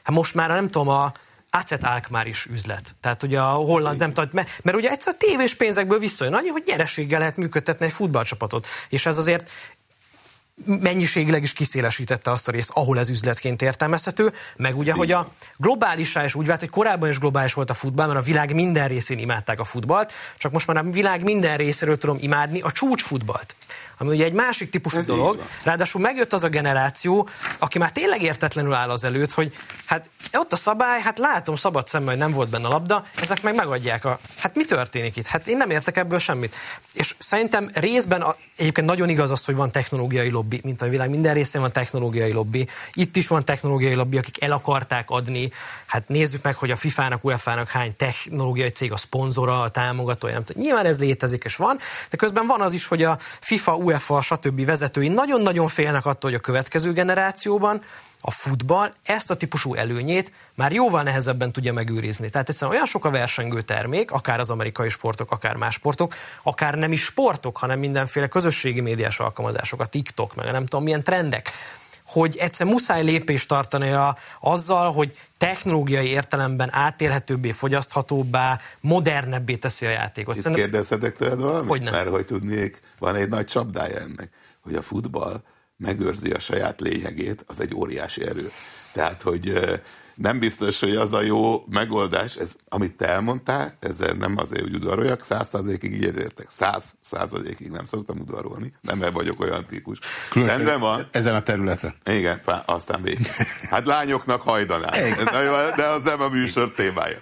Speaker 3: hát most már nem tudom, a Acet Alkmaar is üzlet. Tehát ugye a holland nem tudom, mert, mert ugye egyszer a tévés pénzekből visszajön. Annyi, hogy nyereséggel lehet működtetni egy futballcsapatot. És ez azért mennyiségileg is kiszélesítette azt a részt, ahol ez üzletként értelmezhető, meg ugye, hogy a globálisá is úgy vált, hogy korábban is globális volt a futball, mert a világ minden részén imádták a futballt, csak most már a világ minden részéről tudom imádni a csúcsfutballt ami ugye egy másik típusú Ez dolog. Ráadásul megjött az a generáció, aki már tényleg értetlenül áll az előtt, hogy hát ott a szabály, hát látom szabad szemmel, hogy nem volt benne a labda, ezek meg megadják a... Hát mi történik itt? Hát én nem értek ebből semmit. És szerintem részben a, egyébként nagyon igaz az, hogy van technológiai lobby, mint a világ minden részén van technológiai lobby. Itt is van technológiai lobby, akik el akarták adni. Hát nézzük meg, hogy a FIFA-nak, UEFA-nak hány technológiai cég a szponzora, a támogatója, nem tudom. Nyilván ez létezik és van, de közben van az is, hogy a FIFA, UEFA, stb. vezetői nagyon-nagyon félnek attól, hogy a következő generációban a futball ezt a típusú előnyét már jóval nehezebben tudja megőrizni. Tehát egyszerűen olyan sok a versengő termék, akár az amerikai sportok, akár más sportok, akár nem is sportok, hanem mindenféle közösségi médiás alkalmazások, a TikTok, meg nem tudom milyen trendek, hogy egyszer muszáj lépést tartani a, azzal, hogy technológiai értelemben átélhetőbbé, fogyaszthatóbbá, modernebbé teszi a játékot.
Speaker 2: Itt Szerintem... kérdezhetek tőled valamit? Hogy nem. Mert hogy tudnék, van egy nagy csapdája ennek, hogy a futball megőrzi a saját lényegét, az egy óriási erő. Tehát, hogy nem biztos, hogy az a jó megoldás, ez, amit te elmondtál, ezzel nem azért, hogy udvaroljak, száz százalékig így értek. Száz százalékig nem szoktam udvarolni, nem mert vagyok olyan típus.
Speaker 1: Különösen Rendben van. Ezen a területen.
Speaker 2: Igen, aztán még. <laughs> Hát lányoknak hajdanál. De az nem a műsor témája.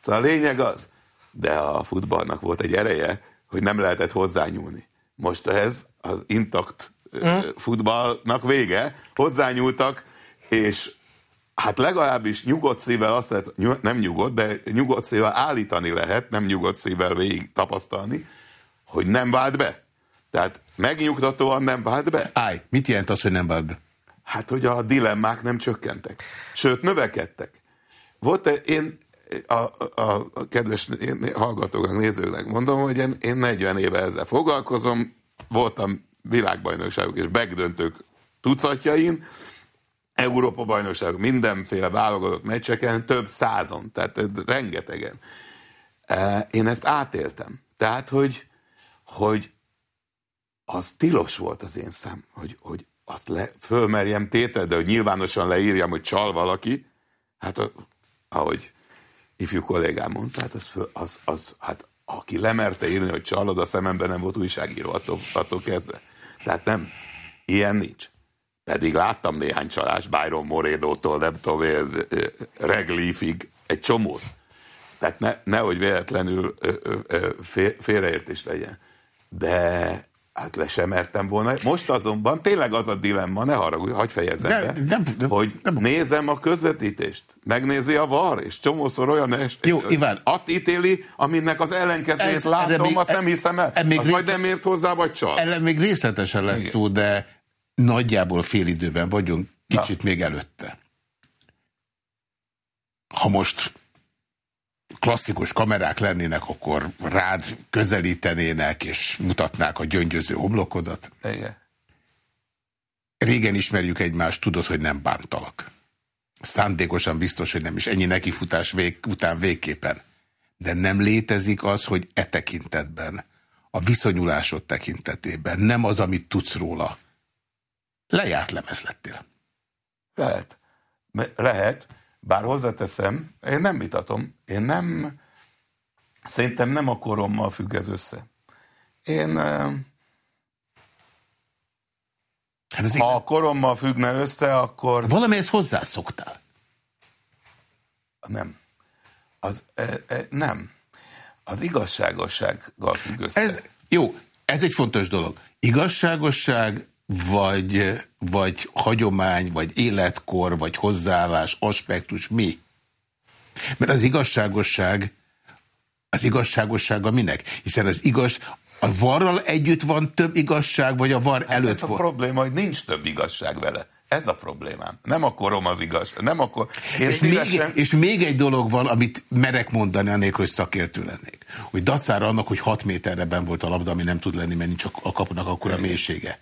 Speaker 2: Szóval a lényeg az, de a futballnak volt egy ereje, hogy nem lehetett hozzányúlni. Most ez az intakt mm. futballnak vége, hozzányúltak, és hát legalábbis nyugodt szívvel azt lehet, nem nyugodt, de nyugodt szívvel állítani lehet, nem nyugodt szívvel végig tapasztalni, hogy nem vált be. Tehát megnyugtatóan nem vált be.
Speaker 1: Állj, mit jelent az, hogy nem vált be?
Speaker 2: Hát, hogy a dilemmák nem csökkentek. Sőt, növekedtek. Volt -e, én a, a, a kedves hallgatóknak, nézőknek mondom, hogy én, én 40 éve ezzel foglalkozom, voltam világbajnokságok és begdöntők tucatjain, Európa bajnokság, mindenféle válogatott meccseken, több százon, tehát rengetegen. E, én ezt átéltem. Tehát, hogy, hogy az tilos volt az én szem, hogy, hogy azt le, fölmerjem tétel, de hogy nyilvánosan leírjam, hogy csal valaki, hát ahogy ifjú kollégám mondta, hát az, föl, az, az hát aki lemerte írni, hogy csalod, a szememben nem volt újságíró attól, attól kezdve. Tehát nem, ilyen nincs. Pedig láttam néhány csalás Byron Morédótól, nem tudom, Regleafig, egy csomót. Tehát ne, nehogy véletlenül ö, ö, fél, félreértés legyen. De hát le sem mertem volna. Most azonban tényleg az a dilemma, ne haragudj, hagyj fejezem be, nem, nem, hogy nem. nézem a közvetítést, megnézi a var, és csomószor olyan es,
Speaker 1: Jó, Iván.
Speaker 2: azt ítéli, aminek az ellenkezőjét látom, még, azt nem hiszem el. Még, még majd nem ért hozzá, vagy csak.
Speaker 1: Ellen még részletesen lesz Igen. szó, de nagyjából fél időben vagyunk, kicsit Na. még előtte. Ha most klasszikus kamerák lennének, akkor rád közelítenének, és mutatnák a gyöngyöző homlokodat.
Speaker 2: Igen.
Speaker 1: Régen ismerjük egymást, tudod, hogy nem bántalak. Szándékosan biztos, hogy nem is ennyi nekifutás vég, után végképpen. De nem létezik az, hogy e tekintetben, a viszonyulásod tekintetében, nem az, amit tudsz róla. Lejárt lemez lettél.
Speaker 2: Lehet. Lehet, bár hozzáteszem, én nem vitatom, én nem, szerintem nem a korommal függ ez össze. Én, hát ha a korommal függne össze, akkor...
Speaker 1: Valamihez hozzászoktál.
Speaker 2: Nem. Az, e, e, nem. Az igazságossággal függ össze.
Speaker 1: Ez, jó, ez egy fontos dolog. Igazságosság vagy, vagy hagyomány, vagy életkor, vagy hozzáállás, aspektus, mi? Mert az igazságosság, az igazságossága minek? Hiszen az igaz, a varral együtt van több igazság, vagy a var hát előtt
Speaker 2: Ez a probléma, hogy nincs több igazság vele. Ez a problémám. Nem a korom az igaz. Nem akkor.
Speaker 1: Én és, szívesen... még, és még egy dolog van, amit merek mondani, anélkül, hogy szakértő lennék. Hogy dacára annak, hogy 6 méterre ben volt a labda, ami nem tud lenni, mert nincs a kapunak akkor a mélysége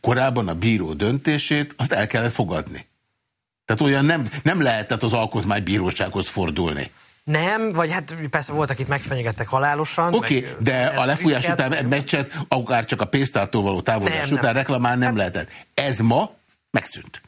Speaker 1: korábban a bíró döntését, azt el kellett fogadni. Tehát olyan nem, nem lehetett az alkotmánybírósághoz fordulni.
Speaker 3: Nem, vagy hát persze voltak itt megfenyegettek halálosan.
Speaker 1: Oké, okay, de a lefújás után meccset, akár csak a pénztártól való távolás után nem. reklamán nem hát, lehetett. Ez ma megszűnt.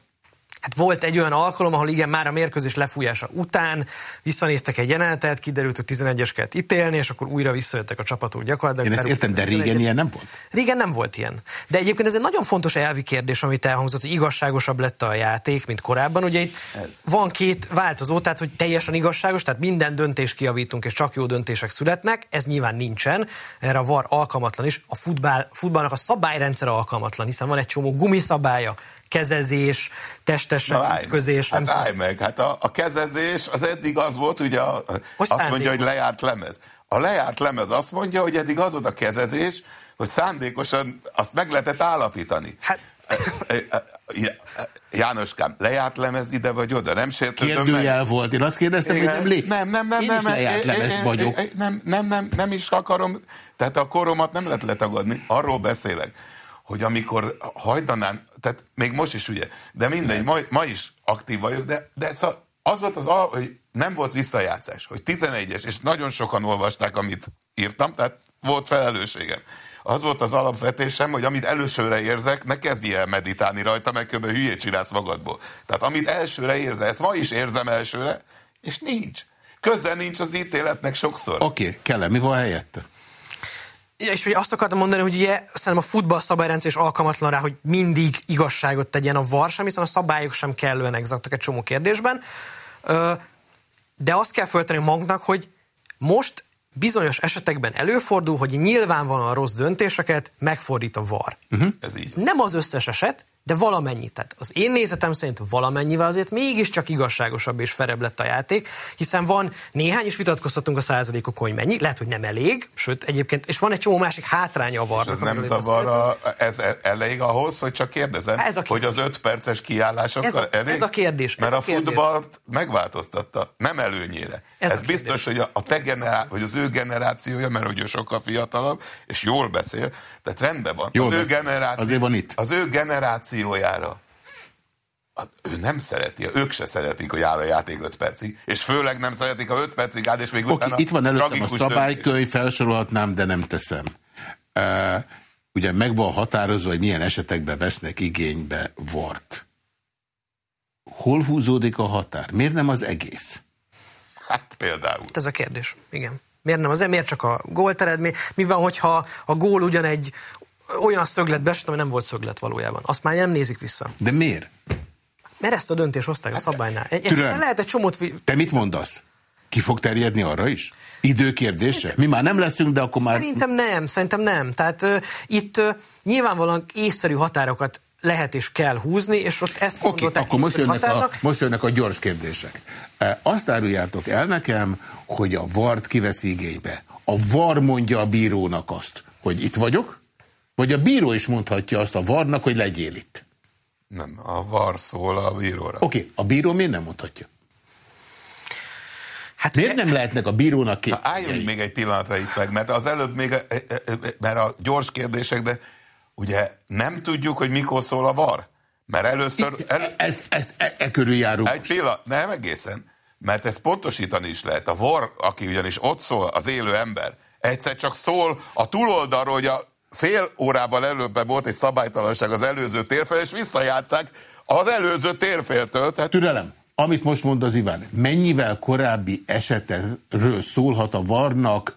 Speaker 3: Hát volt egy olyan alkalom, ahol igen, már a mérkőzés lefújása után visszanéztek egy jelenetet, kiderült, hogy 11-es kellett ítélni, és akkor újra visszajöttek a csapatok gyakorlatilag.
Speaker 1: Én ezt értem, de régen ilyen nem volt?
Speaker 3: Régen nem volt ilyen. De egyébként ez egy nagyon fontos elvi kérdés, amit elhangzott, hogy igazságosabb lett a játék, mint korábban. Ugye itt ez. van két változó, tehát hogy teljesen igazságos, tehát minden döntés kiavítunk, és csak jó döntések születnek. Ez nyilván nincsen. Erre a VAR alkalmatlan is. A futball, futballnak a szabályrendszer alkalmatlan, hiszen van egy csomó gumiszabálya, kezezés, testesen Na, ütközés.
Speaker 2: Hát állj meg, hát a, a kezezés az eddig az volt, ugye a, azt mondja, hogy lejárt lemez. A lejárt lemez azt mondja, hogy eddig az volt a kezezés, hogy szándékosan azt meg lehetett állapítani. Hát... Jánoskám, lejárt lemez ide vagy oda, nem sértődöm
Speaker 1: Kérdőjel meg? volt, én azt kérdeztem, Igen, hogy nem lé...
Speaker 2: Nem, nem, nem,
Speaker 1: én
Speaker 2: nem,
Speaker 1: lejárt én, lemez én, vagyok.
Speaker 2: Én, nem, nem, nem, nem is akarom, tehát a koromat nem lehet letagadni, arról beszélek hogy amikor hajdanán, tehát még most is ugye, de mindegy, ma, ma is aktív vagyok, de, de szóval az volt az, hogy nem volt visszajátszás, hogy 11-es, és nagyon sokan olvasták, amit írtam, tehát volt felelősségem. Az volt az alapvetésem, hogy amit elősőre érzek, ne kezdj el meditálni rajta, meg kb. hülyét csinálsz magadból. Tehát amit elsőre érzel, ezt ma is érzem elsőre, és nincs. Köze nincs az ítéletnek sokszor.
Speaker 1: Oké, okay, kell mi van helyette?
Speaker 3: És hogy azt akartam mondani, hogy ugye szerintem a futball szabályrendszer is alkalmatlan rá, hogy mindig igazságot tegyen a VAR sem, hiszen a szabályok sem kellően exaktak egy csomó kérdésben. De azt kell föltenni magunknak, hogy most bizonyos esetekben előfordul, hogy nyilvánvalóan rossz döntéseket megfordít a VAR.
Speaker 2: Uh-huh. Ez így.
Speaker 3: Nem az összes eset, de valamennyi. Tehát az én nézetem szerint valamennyivel azért mégiscsak igazságosabb és ferebb lett a játék, hiszen van néhány, is vitatkozhatunk a százalékokon, hogy mennyi, lehet, hogy nem elég, sőt egyébként, és van egy csomó másik hátránya a varnak.
Speaker 2: ez nem zavar, a, ez e- elég ahhoz, hogy csak kérdezem, ez a hogy az öt perces kiállásokkal
Speaker 3: ez a,
Speaker 2: elég?
Speaker 3: Ez a kérdés.
Speaker 2: Mert
Speaker 3: a,
Speaker 2: a futballt megváltoztatta, nem előnyére. Ez, ez biztos, hogy a, a te generá, vagy az ő generációja, mert hogy ő sokkal fiatalabb, és jól beszél, tehát rendben van.
Speaker 1: Jól az, ő generáció,
Speaker 2: azért
Speaker 1: van itt.
Speaker 2: az ő generáció reakciójára. Hát ő nem szereti, ők se szeretik, hogy áll a játék 5 percig, és főleg nem szeretik, ha 5 percig áll, és még okay, utána
Speaker 1: Itt van előttem a szabálykönyv, felsorolhatnám, de nem teszem. Uh, ugye meg van határozva, hogy milyen esetekben vesznek igénybe vart. Hol húzódik a határ? Miért nem az egész?
Speaker 2: Hát például.
Speaker 3: Hát ez a kérdés, igen. Miért nem az, miért csak a gólt eredmény? Mi van, hogyha a gól ugyanegy olyan szögletbe esett, ami nem volt szöglet valójában. Azt már nem nézik vissza.
Speaker 1: De miért?
Speaker 3: Mert ezt a döntést hozták a szabálynál. Egy, Türen, lehet egy csomót...
Speaker 1: Te mit mondasz? Ki fog terjedni arra is? Időkérdése? Szerintem, Mi már nem leszünk, de akkor már...
Speaker 3: Szerintem nem, szerintem nem. Tehát uh, itt uh, nyilvánvalóan észszerű határokat lehet és kell húzni, és ott ezt
Speaker 1: Oké, okay, akkor most jönnek, a, most jönnek a gyors kérdések. Azt áruljátok el nekem, hogy a VAR-t kiveszi igénybe. A VAR mondja a bírónak azt, hogy itt vagyok, vagy a bíró is mondhatja azt a varnak, hogy legyél itt?
Speaker 2: Nem, a var szól a bíróra.
Speaker 1: Oké, okay, a bíró miért nem mondhatja? Hát miért nem lehetnek a bírónak
Speaker 2: két... Na, álljunk még egy pillanatra itt meg, mert az előbb még, mert a gyors kérdések, de ugye nem tudjuk, hogy mikor szól a var? Mert először...
Speaker 1: El... Ez, ez, e, e körül járunk.
Speaker 2: Egy pillanat, nem egészen. Mert ezt pontosítani is lehet. A vor, aki ugyanis ott szól, az élő ember, egyszer csak szól a túloldalról, hogy a fél órában előbb volt egy szabálytalanság az előző térfél, és visszajátszák az előző térféltől. Tehát...
Speaker 1: Türelem, amit most mond az Iván, mennyivel korábbi esetről szólhat a varnak,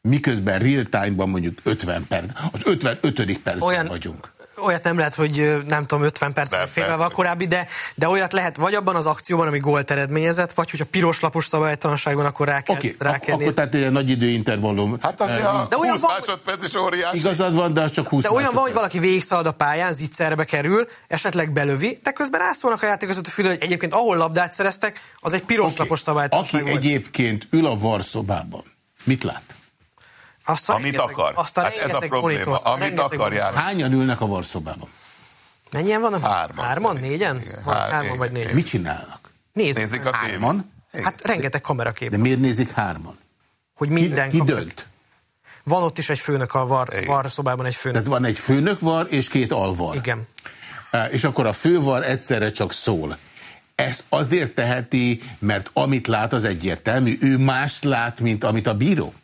Speaker 1: miközben real time-ban mondjuk 50 perc, az 55. percben Olyan... vagyunk
Speaker 3: olyat nem lehet, hogy nem tudom, 50 perc félve korábbi, de, de olyat lehet vagy abban az akcióban, ami gólt eredményezett, vagy hogyha piros lapos szabálytalanságon, akkor rá kell,
Speaker 1: okay,
Speaker 3: rá kell
Speaker 1: ak- Akkor tehát egy nagy időintervallum.
Speaker 2: Hát azért a de 20 olyan másodperc is óriási.
Speaker 1: Igazad van, de az csak 20
Speaker 3: De olyan van, hogy valaki végigszalad a pályán, zicserbe kerül, esetleg belövi, de közben rászólnak a játékvezető fülő, hogy egyébként ahol labdát szereztek, az egy piros okay. lapos szabálytalanság
Speaker 1: Aki volt. egyébként ül a varszobában, mit lát?
Speaker 2: Azt amit akar. Azt hát ez a probléma. Monitor, amit akarják.
Speaker 1: Hányan ülnek a varszobában?
Speaker 3: Mennyien vannak?
Speaker 2: Hárman.
Speaker 3: Hárman? Négyen? Igen, hár, hárman vagy négyen.
Speaker 1: Mit csinálnak?
Speaker 3: Nézik,
Speaker 2: nézik a
Speaker 1: hárman?
Speaker 3: Hát rengeteg kamerakép.
Speaker 1: De miért nézik hárman?
Speaker 3: Hogy minden
Speaker 1: ki, ki dönt?
Speaker 3: Van ott is egy főnök a var, var szobában egy főnök.
Speaker 1: Tehát van egy főnök var és két alvar.
Speaker 3: Igen.
Speaker 1: És akkor a fővar egyszerre csak szól. Ezt azért teheti, mert amit lát az egyértelmű. Ő mást lát, mint amit a bíró?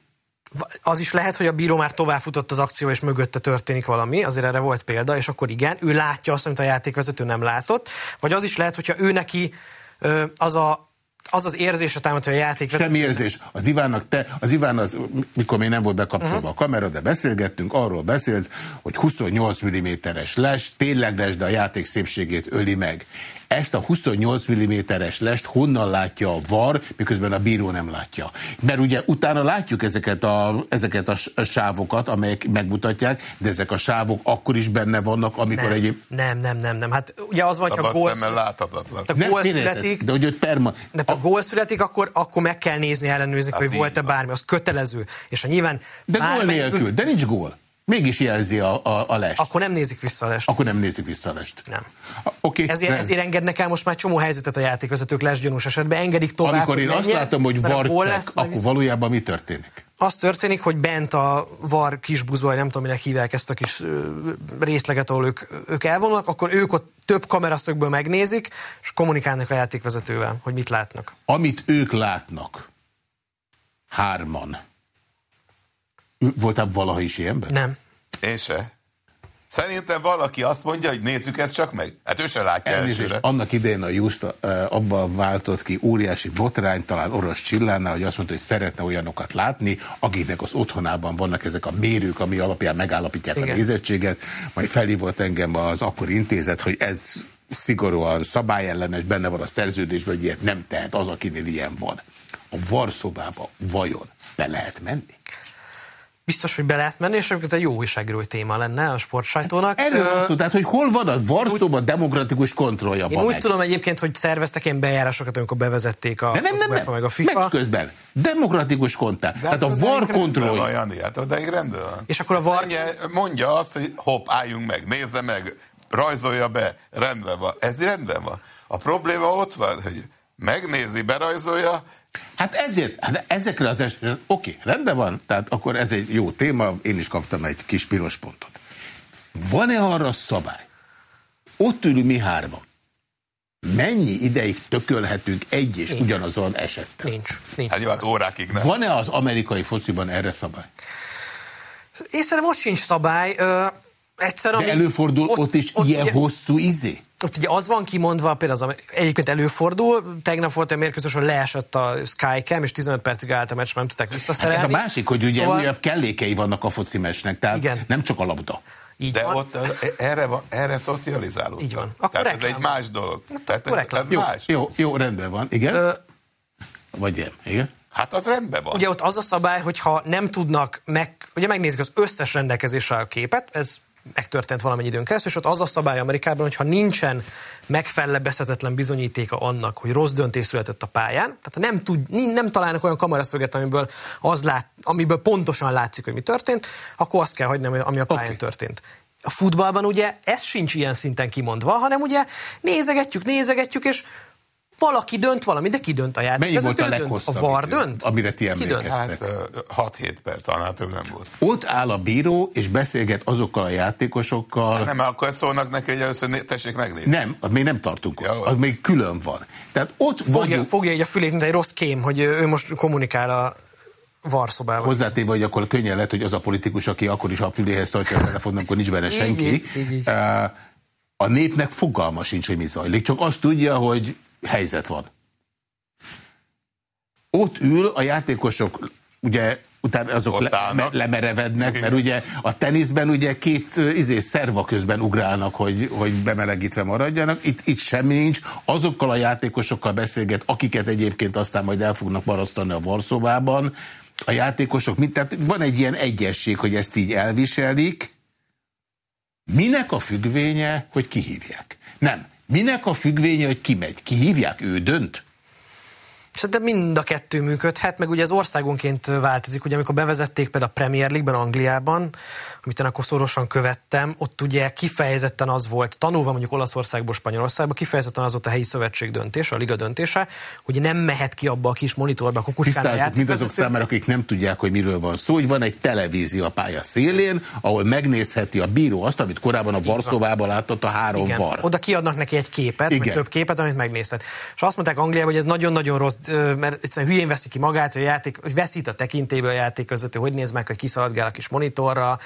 Speaker 3: Az is lehet, hogy a bíró már továbbfutott az akció, és mögötte történik valami, azért erre volt példa, és akkor igen, ő látja azt, amit a játékvezető nem látott, vagy az is lehet, hogyha ő neki az a az az érzése támad, hogy a játék...
Speaker 1: Semmi érzés. Az Ivánnak te, az Iván az, mikor még nem volt bekapcsolva uh-huh. a kamera, de beszélgettünk, arról beszélsz, hogy 28 mm-es les, tényleg les, de a játék szépségét öli meg ezt a 28 mm-es lest honnan látja a var, miközben a bíró nem látja. Mert ugye utána látjuk ezeket a, ezeket a sávokat, amelyek megmutatják, de ezek a sávok akkor is benne vannak, amikor
Speaker 3: nem,
Speaker 1: egyéb...
Speaker 3: Nem, nem, nem, nem. Hát ugye az vagy, ha
Speaker 2: gól... szemmel láthatatlan.
Speaker 3: A gól születik,
Speaker 1: de hogy perma...
Speaker 3: De a, a gól születik, akkor, akkor meg kell nézni, ellenőrizni, hogy volt-e bármi, az kötelező. És a nyilván...
Speaker 1: De gól nélkül, de nincs gól. Mégis jelzi a, a, a lest.
Speaker 3: Akkor nem nézik vissza a lest.
Speaker 1: Akkor nem nézik vissza a lest.
Speaker 3: Nem.
Speaker 1: Okay,
Speaker 3: ezért, ezért engednek el most már csomó helyzetet a játékvezetők lesgyanús esetben, engedik tovább.
Speaker 1: Amikor én azt látom, hogy var lesz, akkor visz... valójában mi történik?
Speaker 3: Az történik, hogy bent a var kisbuszba, vagy nem tudom, minek hívják ezt a kis részleget, ahol ők, ők elvonulnak, akkor ők ott több kameraszögből megnézik, és kommunikálnak a játékvezetővel, hogy mit látnak.
Speaker 1: Amit ők látnak, hárman, Voltál valaha is ilyenben?
Speaker 3: Nem.
Speaker 2: Én se. Szerintem valaki azt mondja, hogy nézzük ezt csak meg. Hát ő se látja Elnézést, elsőre.
Speaker 1: Annak idején a Just abban váltott ki óriási botrány, talán orosz csillánál, hogy azt mondta, hogy szeretne olyanokat látni, akiknek az otthonában vannak ezek a mérők, ami alapján megállapítják Igen. a nézettséget. Majd felhívott engem az akkor intézet, hogy ez szigorúan szabályellenes, benne van a szerződésben, hogy ilyet nem tehet az, akinél ilyen van. A varszobába vajon be lehet menni?
Speaker 3: Biztos, hogy be lehet menni, és ez egy jó újságírói téma lenne a sportsajtónak.
Speaker 1: Erről van szó, tehát hogy hol van a Varszóban úgy, demokratikus kontrollja?
Speaker 3: Én úgy meg. tudom egyébként, hogy szerveztek ilyen bejárásokat, amikor bevezették a,
Speaker 1: De nem, nem, nem. meg a FIFA. Meg közben. Demokratikus kontá. Tehát a VAR kontroll.
Speaker 2: Jani, hát odaig rendben van.
Speaker 3: És akkor a VAR...
Speaker 2: mondja azt, hogy hopp, álljunk meg, nézze meg, rajzolja be, rendben van. Ez rendben van. A probléma ott van, hogy megnézi, berajzolja,
Speaker 1: Hát ezért, hát ezekre az esetre, oké, rendben van, tehát akkor ez egy jó téma, én is kaptam egy kis piros pontot. Van-e arra szabály? Ott ülünk mi hárman. Mennyi ideig tökölhetünk egy és nincs. ugyanazon esettel?
Speaker 3: Nincs. nincs.
Speaker 2: Hát jó, hát órákig nem.
Speaker 1: Van-e az amerikai fociban erre szabály?
Speaker 3: Én szerintem most sincs szabály. Ö, egyszer,
Speaker 1: De előfordul ott, ott is ott, ilyen ugye, hosszú izé?
Speaker 3: Ott ugye az van kimondva, például az, egyébként előfordul, tegnap volt egy mérkőzés, hogy leesett a Skycam, és 15 percig állt a meccs, nem tudták visszaszerelni.
Speaker 1: Hát ez a másik, hogy ugye szóval... újabb kellékei vannak a foci meccsnek, tehát Igen. nem csak a labda.
Speaker 2: Így De van. ott erre, van, erre szocializálódtak.
Speaker 3: Így van.
Speaker 2: Akkor Tehát ez egy más dolog. Tehát ez, ez
Speaker 1: jó,
Speaker 2: más.
Speaker 1: Jó, jó, rendben van. Igen? Ö... Vagy nem, igen?
Speaker 2: Hát az rendben van.
Speaker 3: Ugye ott az a szabály, hogyha nem tudnak meg, ugye megnézik az összes rendelkezésre a képet, ez megtörtént valamennyi időn keresztül, és ott az a szabály Amerikában, hogy ha nincsen megfelebezhetetlen bizonyítéka annak, hogy rossz döntés született a pályán, tehát nem, tud, nem találnak olyan kameraszöget, amiből, az lát, amiből pontosan látszik, hogy mi történt, akkor azt kell hagyni, ami a pályán okay. történt. A futballban ugye ez sincs ilyen szinten kimondva, hanem ugye nézegetjük, nézegetjük, és valaki dönt valami, de ki dönt a játék?
Speaker 1: Mennyi volt a leghosszabb
Speaker 3: A VAR dönt?
Speaker 1: Amire ti emlékeztek?
Speaker 2: Hát 6-7 perc, annál több nem volt.
Speaker 1: Ott áll a bíró, és beszélget azokkal a játékosokkal.
Speaker 2: Hát nem, akkor szólnak neki, hogy először tessék megnézni.
Speaker 1: Nem, még nem tartunk ja, ott. Az még külön van. Tehát ott
Speaker 3: fogja, vagyunk... fogja így a fülét, mint egy rossz kém, hogy ő most kommunikál a varszobában.
Speaker 1: Hozzátéve, hogy akkor könnyen lehet, hogy az a politikus, aki akkor is a füléhez tartja a telefon, amikor nincs benne senki. Így, így, így. A népnek fogalma sincs, hogy mi zajlik, csak azt tudja, hogy helyzet van. Ott ül a játékosok, ugye utána azok le, lemerevednek, mert ugye a teniszben ugye két izé, szerva közben ugrálnak, hogy, hogy bemelegítve maradjanak. Itt, itt semmi nincs. Azokkal a játékosokkal beszélget, akiket egyébként aztán majd el fognak marasztani a varszobában. A játékosok, mint, tehát van egy ilyen egyesség, hogy ezt így elviselik. Minek a függvénye, hogy kihívják? Nem. Minek a függvénye, hogy ki megy? Ki hívják? Ő dönt?
Speaker 3: Szerintem mind a kettő működhet, meg ugye az országonként változik. Ugye amikor bevezették például a Premier League-ben Angliában, amit én akkor szorosan követtem, ott ugye kifejezetten az volt, tanulva mondjuk Olaszországból, Spanyolországból, kifejezetten az volt a helyi szövetség döntése, a liga döntése, hogy nem mehet ki abba a kis monitorba a
Speaker 1: kukuskán mint azok számára, akik nem tudják, hogy miről van szó, hogy van egy televízió a pálya szélén, ahol megnézheti a bíró azt, amit korábban a Barszóvában látott a három
Speaker 3: Igen.
Speaker 1: var.
Speaker 3: Oda kiadnak neki egy képet, Igen. vagy több képet, amit megnézhet. És azt mondták Angliában, hogy ez nagyon-nagyon rossz, mert egyszerűen hülyén veszi ki magát, hogy, a játék, hogy veszít a tekintéből a játék között, hogy néz meg, hogy kiszaladgál a kis monitorra,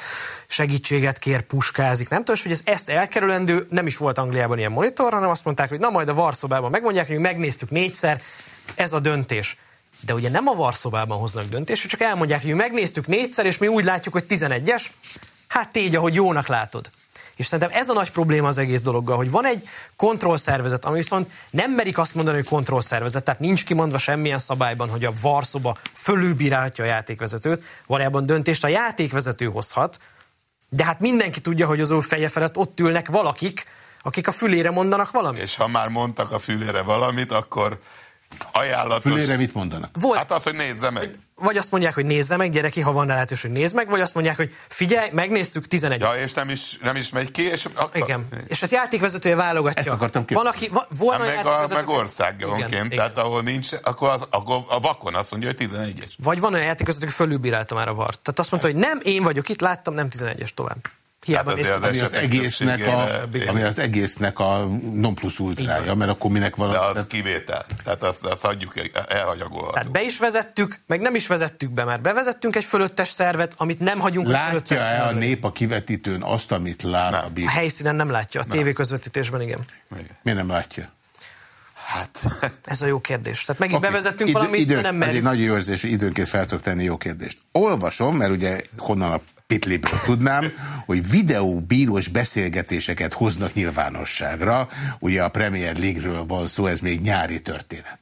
Speaker 3: segítséget kér, puskázik. Nem tudom, hogy ez ezt elkerülendő, nem is volt Angliában ilyen monitor, hanem azt mondták, hogy na majd a varszobában megmondják, hogy megnéztük négyszer, ez a döntés. De ugye nem a varszobában hoznak döntést, csak elmondják, hogy megnéztük négyszer, és mi úgy látjuk, hogy 11-es, hát tégy, ahogy jónak látod. És szerintem ez a nagy probléma az egész dologgal, hogy van egy kontrollszervezet, ami viszont nem merik azt mondani, hogy kontrollszervezet, tehát nincs kimondva semmilyen szabályban, hogy a varszoba fölülbírálhatja a játékvezetőt, valójában döntést a játékvezető hozhat, de hát mindenki tudja, hogy az ő feje felett ott ülnek valakik, akik a fülére mondanak valamit.
Speaker 2: És ha már mondtak a fülére valamit, akkor ajánlatos...
Speaker 1: Fülére mit mondanak?
Speaker 2: Volt. Hát az, hogy nézze meg
Speaker 3: vagy azt mondják, hogy nézze meg, gyereki, ha van lehetőség, hogy nézd meg, vagy azt mondják, hogy figyelj, megnéztük 11
Speaker 2: Ja, és nem is, nem is megy ki, és...
Speaker 3: Igen. És ez játékvezetője válogatja.
Speaker 1: Ezt akartam
Speaker 3: ki. Van, aki, van, volna
Speaker 2: hát meg, a, meg országonként, tehát ahol nincs, akkor, az, akkor a vakon azt mondja, hogy 11-es.
Speaker 3: Vagy van olyan játékvezető, aki fölülbírálta már a vart. Tehát azt mondta, hogy nem, én vagyok itt, láttam, nem 11-es tovább.
Speaker 1: Hiába hát az, ami, az egésznek a, ami az egésznek a non plus ultrája, mert akkor minek van...
Speaker 2: De az tehát... kivétel. Tehát azt, azt hagyjuk, elhagyagolható.
Speaker 3: Tehát be is vezettük, meg nem is vezettük be, mert bevezettünk egy fölöttes szervet, amit nem hagyunk
Speaker 1: Látja-e a nép a kivetítőn azt, amit lát
Speaker 3: nem. a bíró? A helyszínen nem látja, a tévéközvetítésben igen.
Speaker 1: igen. Miért nem látja?
Speaker 3: Hát... Ez a jó kérdés. Tehát megint okay. bevezettünk Idő, valamit,
Speaker 1: idő,
Speaker 3: nem merjük.
Speaker 1: Ez egy nagy jó érzés, hogy időnként fel tudok tenni jó kérdést. Olvasom, mert ugye honnan a Pitliből tudnám, hogy videóbírós beszélgetéseket hoznak nyilvánosságra. Ugye a Premier League-ről van szó, ez még nyári történet.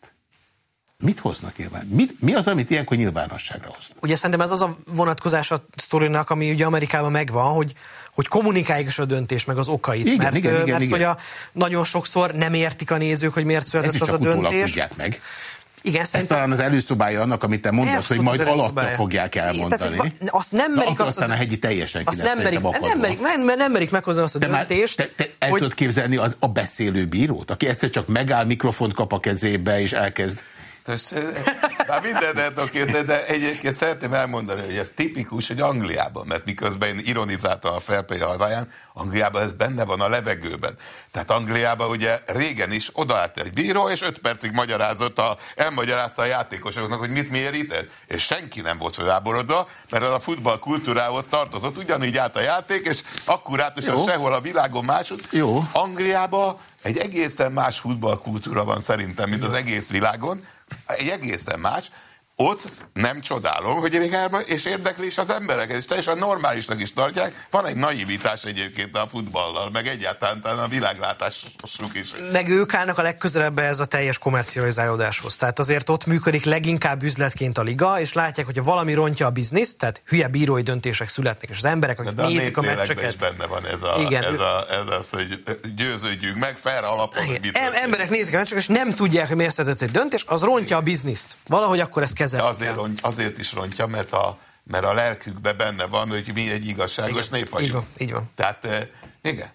Speaker 1: Mit hoznak nyilván? Mit, mi az, amit ilyenkor nyilvánosságra hoznak?
Speaker 3: Ugye szerintem ez az a vonatkozás a sztorinak, ami ugye Amerikában megvan, hogy, hogy kommunikálják is a döntés, meg az okait.
Speaker 1: Igen, mert, igen, igen,
Speaker 3: mert
Speaker 1: igen.
Speaker 3: Hogy a, nagyon sokszor nem értik a nézők, hogy miért született az a döntés.
Speaker 1: tudják meg.
Speaker 3: Igen,
Speaker 1: Ez talán az előszobája annak, amit te mondasz, hogy majd alatta fogják elmondani.
Speaker 3: Tehát, azt nem merik
Speaker 1: azt, aztán a hegyi teljesen
Speaker 3: azt nem merik, nem, merik, nem, nem merik meghozni azt a
Speaker 1: te
Speaker 3: döntést.
Speaker 1: Már, te, te el hogy... tudod képzelni az, a beszélő bírót, aki egyszer csak megáll, mikrofont kap a kezébe, és elkezd
Speaker 2: már mindent el tudok képzelni, de egyébként szeretném elmondani, hogy ez tipikus, hogy Angliában, mert miközben én ironizáltam a Fairplay hazáján, Angliában ez benne van a levegőben. Tehát Angliában ugye régen is odaállt egy bíró, és öt percig magyarázott a, elmagyarázta a játékosoknak, hogy mit miért itt, és senki nem volt feláborodva, mert az a futball kultúrához tartozott, ugyanígy állt a játék, és akkurátusan sehol a világon másod.
Speaker 1: Jó.
Speaker 2: Angliában egy egészen más futballkultúra van szerintem, mint az egész világon. Egy egészen más ott nem csodálom, hogy érdekel, és érdekli is az embereket, és teljesen normálisnak is tartják. Van egy naivitás egyébként a futballal, meg egyáltalán a világlátásuk is.
Speaker 3: Meg ők állnak a legközelebb ez a teljes komercializálódáshoz. Tehát azért ott működik leginkább üzletként a liga, és látják, hogy valami rontja a bizniszt, tehát hülye bírói döntések születnek, és az emberek, akik
Speaker 2: de
Speaker 3: nézik a, a meccseket.
Speaker 2: is benne van ez, a, Igen. ez, a, ez az, hogy győződjünk meg, fel alapon, hogy mit
Speaker 3: em, Emberek nézik a meccseket, és nem tudják, hogy miért szedett egy döntés, az rontja a bizniszt. Valahogy akkor ez kezel.
Speaker 2: Azért, azért is rontja, mert a mert a lelkükben benne van, hogy mi egy igazságos
Speaker 3: igen,
Speaker 2: nép vagyunk.
Speaker 3: Így van, így van.
Speaker 2: Tehát igen,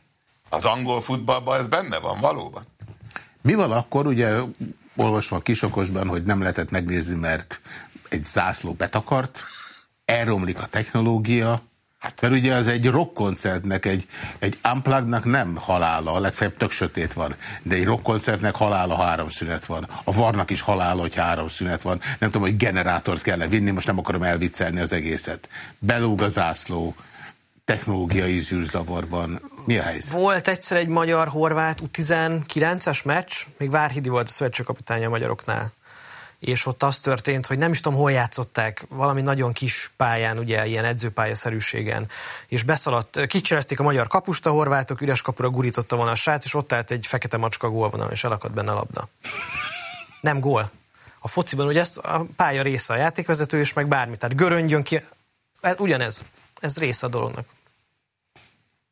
Speaker 2: az angol futballban ez benne van, valóban.
Speaker 1: Mi van akkor, ugye olvasva a kisokosban, hogy nem lehetett megnézni, mert egy zászló betakart, elromlik a technológia, Hát, mert ugye az egy rockkoncertnek, egy, egy unplugnak nem halála, a legfeljebb tök sötét van, de egy rockkoncertnek halála, ha három szünet van. A varnak is halála, hogy három szünet van. Nem tudom, hogy generátort kell -e vinni, most nem akarom elviccelni az egészet. Belúg a zászló, technológiai zűrzavarban. Mi a helyzet?
Speaker 3: Volt egyszer egy magyar-horvát U19-es meccs, még Várhidi volt a szövetségkapitánya a magyaroknál és ott az történt, hogy nem is tudom, hol játszották, valami nagyon kis pályán, ugye ilyen edzőpályaszerűségen, és beszaladt, kicserezték a magyar kapust, a horvátok üres kapura gurította volna a srác, és ott állt egy fekete macska gólvonal, és elakadt benne a labda. Nem gól. A fociban ugye ez a pálya része a játékvezető, és meg bármi. Tehát göröngyön ki, hát ugyanez. Ez része a dolognak.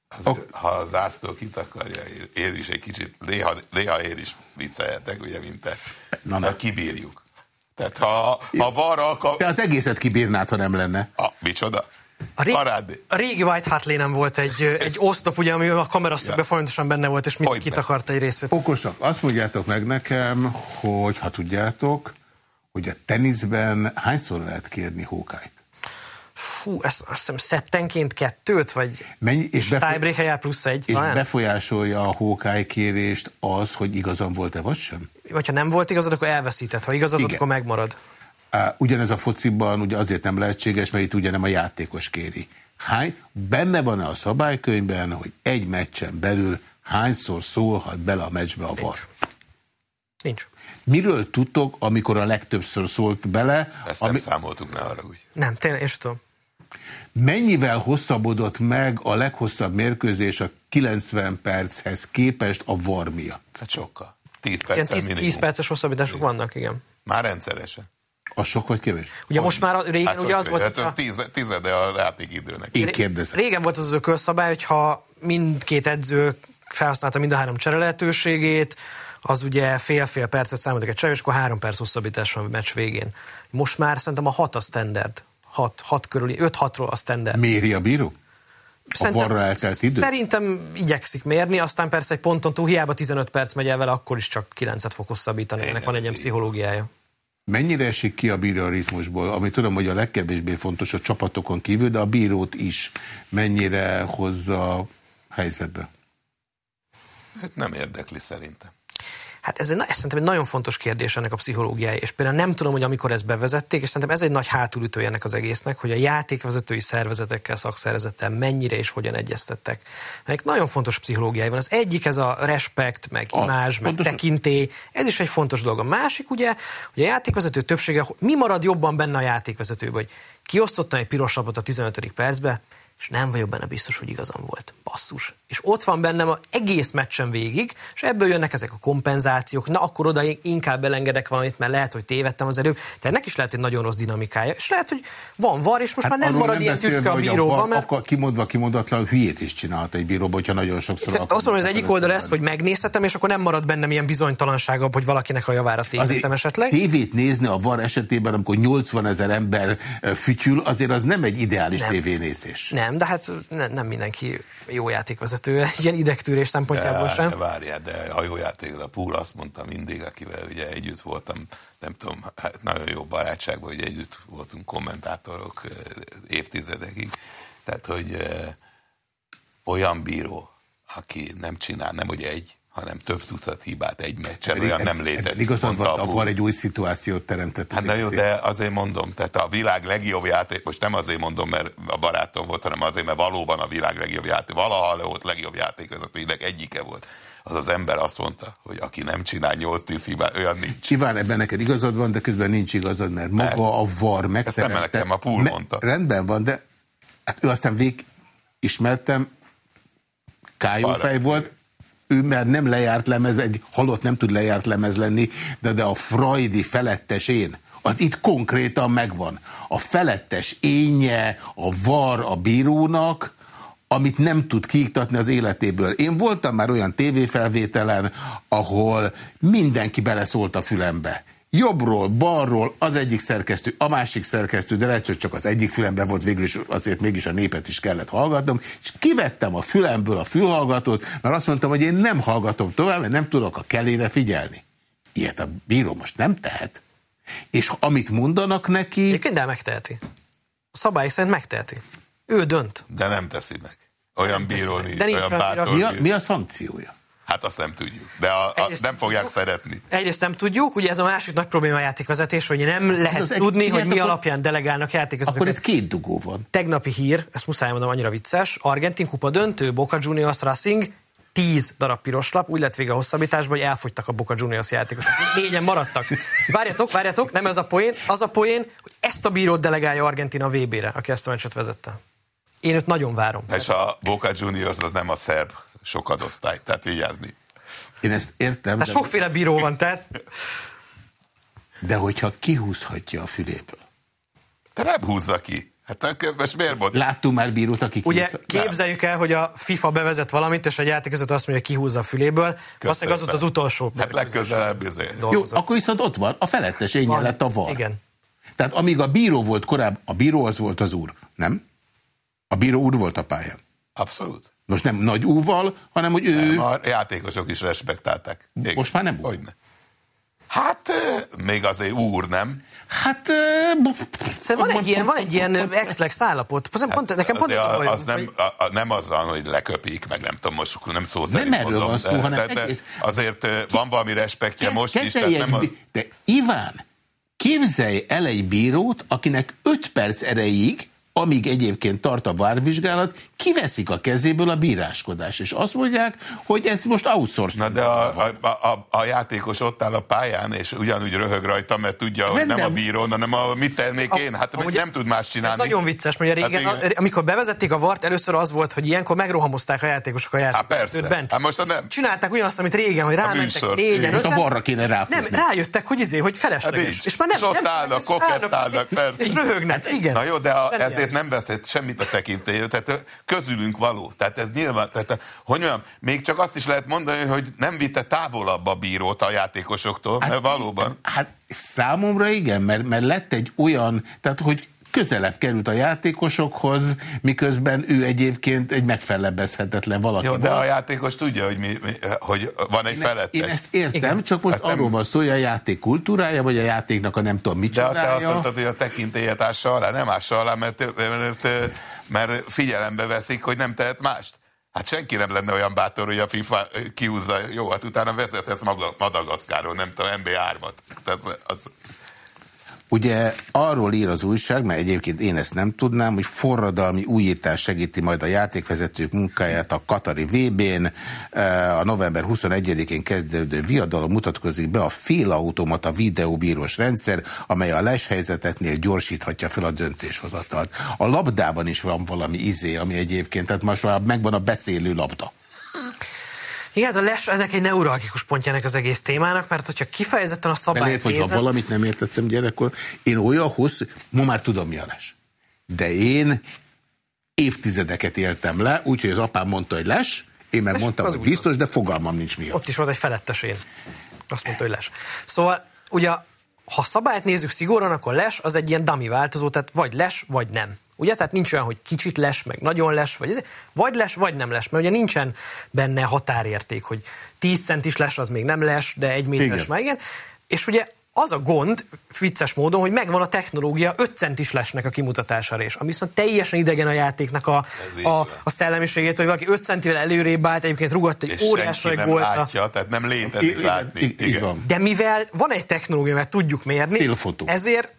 Speaker 2: Az, okay. Ha a zászló kitakarja, én is egy kicsit, néha, néha én is vicceljetek, ugye, mint te. Na, szóval kibírjuk. Tehát ha, ha van alkalm...
Speaker 1: Te az egészet kibírnád, ha nem lenne.
Speaker 2: A, micsoda?
Speaker 3: A, ré, a régi White Hart nem volt egy, egy osztop, ugye, ami a kameraszögben ja. folyamatosan benne volt, és mit kitakart egy részét.
Speaker 1: Okosak, azt mondjátok meg nekem, hogy ha tudjátok, hogy a teniszben hányszor lehet kérni hókájt?
Speaker 3: Fú, ezt azt hiszem szettenként kettőt, vagy
Speaker 1: Mennyi, és
Speaker 3: befo- tiebreak jár plusz egy,
Speaker 1: És talán? befolyásolja a hókáj kérést az, hogy igazam volt-e, vagy sem?
Speaker 3: Vagy ha nem volt igazad, akkor elveszített. Ha igazad, Igen. akkor megmarad.
Speaker 1: Ugyanez a fociban ugye azért nem lehetséges, mert itt ugye nem a játékos kéri. Hány, benne van -e a szabálykönyvben, hogy egy meccsen belül hányszor szólhat bele a meccsbe a var?
Speaker 3: Nincs. Nincs.
Speaker 1: Miről tudtok, amikor a legtöbbször szólt bele?
Speaker 2: Ezt ami... nem számoltuk, ne arra úgy.
Speaker 3: Nem, tényleg, és tudom.
Speaker 1: Mennyivel hosszabbodott meg a leghosszabb mérkőzés a 90 perchez képest a var miatt?
Speaker 2: Hát sokkal. 10 percen
Speaker 3: 10, 10 perces hosszabbítások vannak, igen.
Speaker 2: Már rendszeresen.
Speaker 1: A sok vagy kevés?
Speaker 3: Ugye most már régen hát, ugye az volt...
Speaker 2: Hát a... tíz, tizede a játékidőnek.
Speaker 1: Én kérdezem.
Speaker 3: Régen volt az az ökölszabály, hogyha mindkét edző felhasználta mind a három csere lehetőségét, az ugye fél-fél percet számoltak egy csere, és akkor három perc hosszabbítás van a meccs végén. Most már szerintem a hat a standard. Hat, hat körüli, öt hatról a standard.
Speaker 1: Méri a bíró? Szerintem, a varra eltelt idő?
Speaker 3: Szerintem igyekszik mérni, aztán persze egy ponton túl hiába 15 perc megy el vele, akkor is csak 9-et fog hosszabbítani. Ennek van egy ilyen pszichológiája.
Speaker 1: Mennyire esik ki a bíró a ritmusból? Ami tudom, hogy a legkevésbé fontos a csapatokon kívül, de a bírót is mennyire hozza helyzetbe?
Speaker 2: Hát nem érdekli szerintem.
Speaker 3: Hát ez, egy, ez szerintem egy nagyon fontos kérdés ennek a pszichológiája, és például nem tudom, hogy amikor ezt bevezették, és szerintem ez egy nagy hátulütője ennek az egésznek, hogy a játékvezetői szervezetekkel, szakszervezettel mennyire és hogyan egyeztettek. Ennek nagyon fontos pszichológiája van. Az egyik ez a respekt, meg imázs, meg tekintély, ez is egy fontos dolog. A másik ugye, hogy a játékvezető többsége, mi marad jobban benne a játékvezetőben, hogy kiosztottam egy piros a 15. percbe, és nem vagyok benne biztos, hogy igazam volt. Basszus. És ott van bennem az egész meccsen végig, és ebből jönnek ezek a kompenzációk, na akkor oda inkább belengedek valamit, mert lehet, hogy tévedtem az előbb. Tehát ennek is lehet egy nagyon rossz dinamikája, és lehet, hogy van var, és most hát már nem marad nem ilyen tüske a bíróban.
Speaker 1: Mert... Akkor kimondva, kimondatlan hülyét is csinálhat egy bíróban, hogyha nagyon sokszor
Speaker 3: Tehát Azt mondom, hogy az egyik oldal ezt, hogy megnézhetem, és akkor nem marad bennem ilyen bizonytalansága, hogy valakinek a javára tévedtem esetleg.
Speaker 1: Tévét nézni a var esetében, amikor 80 ezer ember fütyül, azért az nem egy ideális nem. tévénézés.
Speaker 3: Nem nem, de hát ne, nem mindenki jó játékvezető, ilyen idegtűrés szempontjából de, sem.
Speaker 2: De várjál, de a jó játék, a Púl azt mondta mindig, akivel ugye együtt voltam, nem tudom, hát nagyon jó barátságban, hogy együtt voltunk kommentátorok évtizedekig, tehát, hogy olyan bíró, aki nem csinál, nem hogy egy, hanem több tucat hibát egy meccsen, olyan nem létezik.
Speaker 1: Igazad van, van egy új szituációt teremtett.
Speaker 2: Hát na jó, de azért mondom, tehát a világ legjobb játék, most nem azért mondom, mert a barátom volt, hanem azért, mert valóban a világ legjobb játék, valaha volt legjobb játékvezetőinek egyike volt az az ember azt mondta, hogy aki nem csinál 8-10 hibát, olyan nincs.
Speaker 1: Iván, ebben neked igazad van, de közben nincs igazad, mert maga mert a var megteremte.
Speaker 2: Ezt nem a pool mondta.
Speaker 1: Rendben van, de hát ő aztán vég ismertem, kájófej volt, ő már nem lejárt lemez, egy halott nem tud lejárt lemez lenni, de, de a freudi felettes én, az itt konkrétan megvan. A felettes énje, a var a bírónak, amit nem tud kiiktatni az életéből. Én voltam már olyan tévéfelvételen, ahol mindenki beleszólt a fülembe. Jobbról, balról, az egyik szerkesztő, a másik szerkesztő, de lehet, hogy csak az egyik fülemben volt, végül is azért mégis a népet is kellett hallgatnom, és kivettem a fülemből a fülhallgatót, mert azt mondtam, hogy én nem hallgatom tovább, mert nem tudok a kellére figyelni. Ilyet a bíró most nem tehet. És amit mondanak neki...
Speaker 3: Egyébként de megteheti. A szabályok szerint megteheti. Ő dönt.
Speaker 2: De nem teszi meg. Olyan bíró nincs, olyan bátor.
Speaker 1: Mi a, mi a szankciója?
Speaker 2: Hát azt nem tudjuk. De a, a,
Speaker 3: Egyrészt
Speaker 2: nem fogják
Speaker 3: tudjuk.
Speaker 2: szeretni.
Speaker 3: Egyrészt nem tudjuk, ugye ez a másik nagy probléma a játékvezetés, hogy nem lehet
Speaker 1: az egy-
Speaker 3: tudni,
Speaker 1: igen,
Speaker 3: hogy mi
Speaker 1: akkor-
Speaker 3: alapján delegálnak
Speaker 1: Akkor
Speaker 3: játékvezetőket.
Speaker 1: itt két dugó van.
Speaker 3: Tegnapi hír, ezt muszáj mondom, annyira vicces, Argentin kupa döntő, Boca Juniors Racing, 10 darab piros lap, úgy lett vége a hosszabbításban, hogy elfogytak a Boca Juniors játékosok. Négyen maradtak. Várjatok, várjatok, nem ez a poén, az a poén, hogy ezt a bírót delegálja Argentina a VB-re, aki ezt a meccset vezette. Én őt nagyon várom.
Speaker 2: És a Boca Juniors az nem a szerb sokadosztály, tehát vigyázni.
Speaker 1: Én ezt értem,
Speaker 3: Tehát
Speaker 1: de,
Speaker 3: sokféle bíró van, tehát
Speaker 1: de hogyha kihúzhatja a füléből.
Speaker 2: De nem húzza ki. Hát most miért mond?
Speaker 1: Láttunk már bírót, aki
Speaker 3: Ugye képzeljük el, hogy a FIFA bevezet valamit, és a játékozat azt mondja, hogy kihúzza a füléből. Valószínűleg az volt az utolsó.
Speaker 2: Hát legközelebb izé.
Speaker 1: Jó, akkor viszont ott van, a felettes énje lett a var.
Speaker 3: Igen.
Speaker 1: Tehát amíg a bíró volt korábban, a bíró az volt az úr, nem? A bíró úr volt a pályán.
Speaker 2: Abszolút.
Speaker 1: Most nem nagy úval, hanem hogy ő...
Speaker 2: Nem, a játékosok is respektálták. Igen.
Speaker 1: Most már nem úr.
Speaker 2: Hogyne. Hát, még azért úr, nem?
Speaker 1: Hát...
Speaker 3: Szerintem van egy ilyen, van egy ilyen ex-lex állapot. Pont, pont, nekem pont
Speaker 2: Azért
Speaker 3: ez a
Speaker 2: a-
Speaker 3: baj,
Speaker 2: az nem, a, a, nem azzal, hogy leköpik, meg nem tudom, most nem szó szerint
Speaker 1: erről
Speaker 2: mondom,
Speaker 1: van szó,
Speaker 2: de,
Speaker 1: hanem
Speaker 2: de, de
Speaker 1: egész-
Speaker 2: azért van valami respektje most is, tehát nem az...
Speaker 1: De Iván, képzelj el egy bírót, akinek 5 perc erejéig, amíg egyébként tart a várvizsgálat, kiveszik a kezéből a bíráskodás, és azt mondják, hogy ez most outsourcing.
Speaker 2: Na de a, a, a, a játékos ott áll a pályán, és ugyanúgy röhög rajta, mert tudja, hogy nem a bíró, hanem a, mit tennék én? Hát
Speaker 3: Amúgy
Speaker 2: nem tud más csinálni.
Speaker 3: nagyon vicces, mert ugye régen,
Speaker 2: Hát igen.
Speaker 3: a, amikor bevezették a vart, először az volt, hogy ilyenkor megrohamozták a játékosok a
Speaker 2: Hát
Speaker 3: játékot.
Speaker 2: persze.
Speaker 3: bent.
Speaker 2: Hát most nem.
Speaker 3: Csinálták ugyanazt, amit régen, hogy rámentek négyen,
Speaker 1: Most a
Speaker 3: öten.
Speaker 1: varra kéne ráfogni.
Speaker 3: Nem, rájöttek, hogy izé, hogy felesleges.
Speaker 2: Hát
Speaker 3: és már nem,
Speaker 2: És ott
Speaker 3: nem,
Speaker 2: állnak,
Speaker 3: és
Speaker 2: kokettálnak, persze.
Speaker 3: És röhögnek, igen.
Speaker 2: Na jó, de a, ezért nem veszett semmit a tekintélyről, tehát közülünk való. Tehát ez nyilván, tehát, hogy mondjam, még csak azt is lehet mondani, hogy nem vitte távolabb a bírót a játékosoktól, mert valóban.
Speaker 1: Hát számomra igen, mert, mert lett egy olyan, tehát hogy közelebb került a játékosokhoz, miközben ő egyébként egy megfelebbezhetetlen valaki
Speaker 2: Jó, de a játékos tudja, hogy, mi, mi, hogy van egy felettes.
Speaker 1: Én ezt értem,
Speaker 3: Igen.
Speaker 1: csak most
Speaker 2: Hát nem-
Speaker 1: arról van szó, hogy a játék kultúrája, vagy a játéknak a nem tudom
Speaker 2: De te azt
Speaker 1: micsodája.
Speaker 2: mondtad, hogy a tekintélyet ássa alá, nem ássa alá, mert, mert, mert figyelembe veszik, hogy nem tehet mást. Hát senki nem lenne olyan bátor, hogy a FIFA kiúzza, jó, hát utána vezethetsz maga- Madagaszkáról, nem tudom, MB3-at. Az, az,
Speaker 1: Ugye arról ír az újság, mert egyébként én ezt nem tudnám, hogy forradalmi újítás segíti majd a játékvezetők munkáját a Katari VB-n. A november 21-én kezdődő viadalom mutatkozik be a félautomata videóbírós rendszer, amely a leshelyzeteknél gyorsíthatja fel a döntéshozatalt. A labdában is van valami izé, ami egyébként, tehát most már megvan a beszélő labda.
Speaker 3: Igen, hát a les ennek egy neuralgikus pontja ennek az egész témának, mert hogyha kifejezetten a
Speaker 1: De
Speaker 3: szabályt
Speaker 1: lehet, hogy ha valamit nem értettem gyerekkor, én olyan hosszú, ma már tudom mi a les. De én évtizedeket éltem le, úgyhogy az apám mondta, hogy les, én meg mondtam, hogy biztos, de fogalmam nincs mi az.
Speaker 3: ott is volt egy felettes én. Azt mondta, hogy les. Szóval, ugye, ha szabályt nézzük szigorúan, akkor les az egy ilyen dummy változó, tehát vagy les, vagy nem. Ugye? Tehát nincs olyan, hogy kicsit les, meg nagyon les, vagy ez, vagy les, vagy nem les, mert ugye nincsen benne határérték, hogy 10 centis les az még nem les, de egy méteres
Speaker 1: Igen.
Speaker 3: már igen. És ugye az a gond, vicces módon, hogy megvan a technológia 5 centis lesnek a kimutatására is, ami viszont teljesen idegen a játéknak a, a, a szellemiségét, hogy valaki 5 centivel előrébb állt, egyébként rugott egy
Speaker 2: és
Speaker 3: óriás
Speaker 2: senki nem
Speaker 3: volt.
Speaker 2: látja, tehát nem létezik
Speaker 1: I-
Speaker 2: látni.
Speaker 1: i- van.
Speaker 3: De mivel van egy technológia, mert tudjuk mérni,
Speaker 1: Célfotó.
Speaker 3: ezért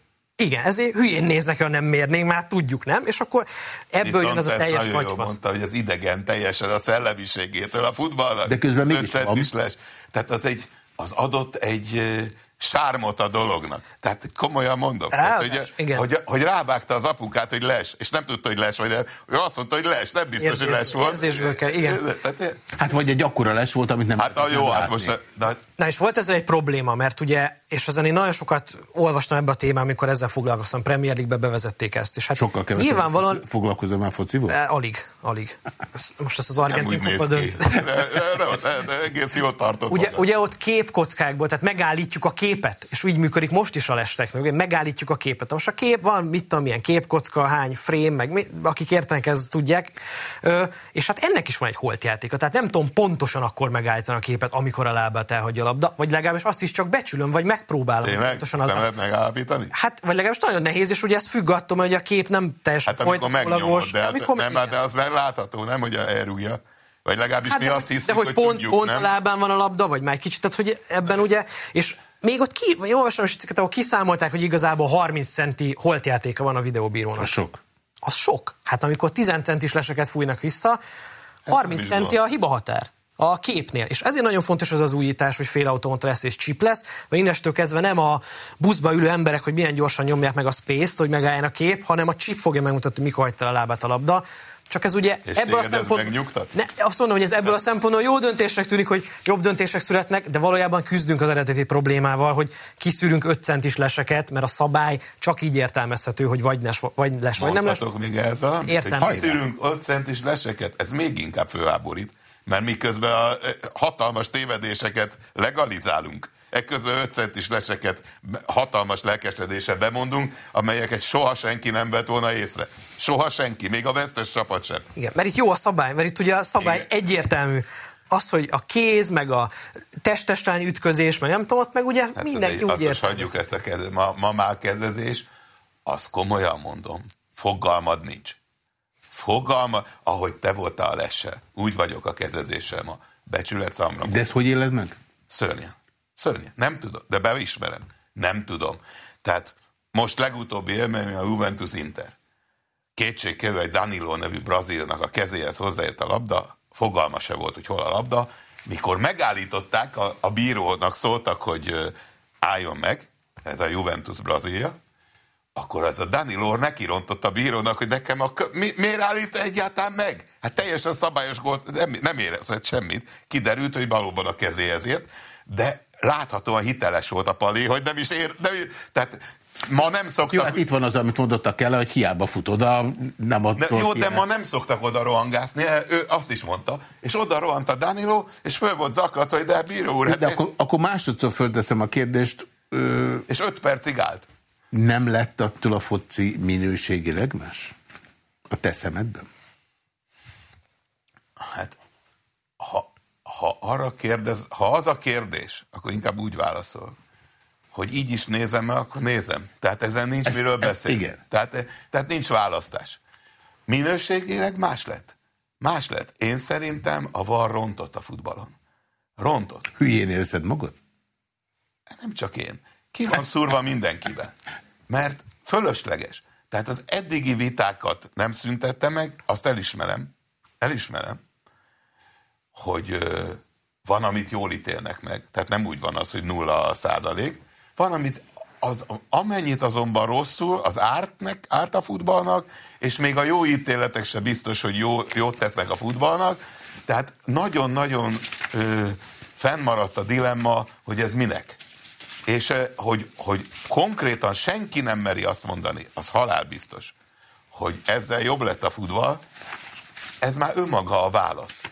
Speaker 3: igen, ezért hülyén néznek, ha nem mérnénk, már tudjuk, nem? És akkor ebből jön
Speaker 2: Viszont
Speaker 3: ez a
Speaker 2: ezt
Speaker 3: teljes
Speaker 2: nagyon jól mondta, hogy az idegen teljesen a szellemiségétől, a futballnak.
Speaker 1: De közben
Speaker 2: Az
Speaker 1: mégis
Speaker 2: öt centis
Speaker 1: van.
Speaker 2: les. Tehát az, egy, az adott egy sármot a dolognak. Tehát komolyan mondom. Tehát,
Speaker 3: Ráadás,
Speaker 2: hogy,
Speaker 3: igen.
Speaker 2: hogy, hogy rávágta az apukát, hogy les, és nem tudta, hogy les vagy, de ő azt mondta, hogy les, nem biztos,
Speaker 3: Érzés-
Speaker 2: hogy les volt.
Speaker 3: érzésből kell, igen.
Speaker 2: Tehát,
Speaker 1: Hát vagy egy akkora les volt, amit nem
Speaker 2: hát a
Speaker 1: lehetett
Speaker 2: jó, hát most... De,
Speaker 3: Na és volt ezzel egy probléma, mert ugye, és ezen én nagyon sokat olvastam ebbe a témában, amikor ezzel foglalkoztam, Premier League-be bevezették ezt. És hát
Speaker 1: Sokkal kevesebb
Speaker 3: Nyilvánvalóan
Speaker 1: foglalkozom már focival?
Speaker 3: Eh, Alig, alig. Most ezt az
Speaker 2: nem
Speaker 3: argentin kupa dönt.
Speaker 2: De, de, de, de, de egész jól tartott
Speaker 3: Ugye, ugye ott képkockákból, tehát megállítjuk a képet, és úgy működik most is a les technológia, megállítjuk a képet. Most a kép van, mit tudom, milyen képkocka, hány frame, meg mi, akik értenek, ezt tudják. Ö, és hát ennek is van egy holtjátéka, tehát nem tudom pontosan akkor megállítani a képet, amikor a lábát elhagyja a labda, vagy legalábbis azt is csak becsülöm, vagy megpróbálom.
Speaker 2: Tényleg? Pontosan az lehet megállapítani?
Speaker 3: Hát, vagy legalábbis nagyon nehéz, és ugye ez függ attól, hogy a kép nem teljesen
Speaker 2: hát, amikor megnyomod, de, hát, nem, hát, de az már látható, nem, hogy elrúgja. Vagy legalábbis hát mi de, azt hiszük, de hogy, hogy pont, tudjuk,
Speaker 3: pont
Speaker 2: nem?
Speaker 3: a lábán van a labda, vagy már egy kicsit, tehát hogy ebben ugye, és még ott ki, olvasom is cikket, ahol kiszámolták, hogy igazából 30 centi holtjátéka van a videóbírónak.
Speaker 1: Az sok.
Speaker 3: Az sok. Hát amikor 10 centis leseket fújnak vissza, 30 hát, centi a hiba határ a képnél. És ezért nagyon fontos az az újítás, hogy félautomata lesz és chip lesz, vagy innestől kezdve nem a buszba ülő emberek, hogy milyen gyorsan nyomják meg a space-t, hogy megálljon a kép, hanem a chip fogja megmutatni, mikor hagyta a lábát a labda. Csak ez ugye
Speaker 2: és ebből a szempontból...
Speaker 3: Ne, azt mondom, hogy ez ebből a szempontból jó döntésnek tűnik, hogy jobb döntések születnek, de valójában küzdünk az eredeti problémával, hogy kiszűrünk 5 centis leseket, mert a szabály csak így értelmezhető, hogy vagy, nes, vagy les, vagy nem les.
Speaker 2: még ez a,
Speaker 3: Értem.
Speaker 2: hogy kiszűrünk 5 centis leseket, ez még inkább főáborít, mert miközben a hatalmas tévedéseket legalizálunk, Ekközben 5 centis leseket hatalmas lelkesedéssel bemondunk, amelyeket soha senki nem vett volna észre. Soha senki, még a vesztes csapat sem.
Speaker 3: Igen, mert itt jó a szabály, mert itt ugye a szabály Igen. egyértelmű. Az, hogy a kéz, meg a testestrány ütközés, meg nem tudom, ott meg ugye hát mindenki egy, úgy
Speaker 2: azt hagyjuk ezt a kezd, ma, ma már kezdezés, azt komolyan mondom, fogalmad nincs. Fogalma, ahogy te voltál a lesse, úgy vagyok a kezezéssel ma. Becsület számra.
Speaker 1: De ezt hogy éled meg?
Speaker 2: Szörnyen. Szörnyű. Nem tudom, de beismerem. Nem tudom. Tehát most legutóbbi élmény a Juventus Inter. Kétségkívül egy Danilo nevű brazilnak a kezéhez hozzáért a labda, fogalma se volt, hogy hol a labda. Mikor megállították, a, a bírónak szóltak, hogy álljon meg, ez a Juventus Brazília, akkor ez a Danilo neki rontott a bírónak, hogy nekem a, mi, miért állít egyáltalán meg? Hát teljesen szabályos gólt, nem, nem érezett semmit. Kiderült, hogy valóban a kezéhez ért, de láthatóan hiteles volt a Pali, hogy nem is ér, nem, tehát Ma nem szoktak...
Speaker 1: Jó, hát itt van az, amit mondottak el, hogy hiába fut oda, nem
Speaker 2: attól de, Jó, de ma nem szoktak oda rohangászni, ő azt is mondta. És oda rohant a Danilo, és föl volt zaklatva, hogy de bíró úr...
Speaker 1: Hát de akkor, akkor másodszor földeszem a kérdést.
Speaker 2: Ö... És öt percig állt.
Speaker 1: Nem lett attól a foci minőségileg más? A te szemedben?
Speaker 2: Hát, ha arra kérdez, ha az a kérdés, akkor inkább úgy válaszol, hogy így is nézem -e, akkor nézem. Tehát ezen nincs ez, miről beszélni. Igen. Tehát, tehát nincs választás. Minőségileg más lett. Más lett. Én szerintem a VAR rontott a futballon. Rontott.
Speaker 1: Hülyén érzed magad?
Speaker 2: Nem csak én. Ki van szúrva mindenkibe. Mert fölösleges. Tehát az eddigi vitákat nem szüntette meg, azt elismerem. Elismerem hogy van, amit jól ítélnek meg. Tehát nem úgy van az, hogy nulla százalék. Van, amit az, amennyit azonban rosszul, az ártnek, árt a futballnak, és még a jó ítéletek se biztos, hogy jó, jót tesznek a futballnak. Tehát nagyon-nagyon fennmaradt a dilemma, hogy ez minek. És hogy, hogy konkrétan senki nem meri azt mondani, az halálbiztos, hogy ezzel jobb lett a futball, ez már önmaga a válasz.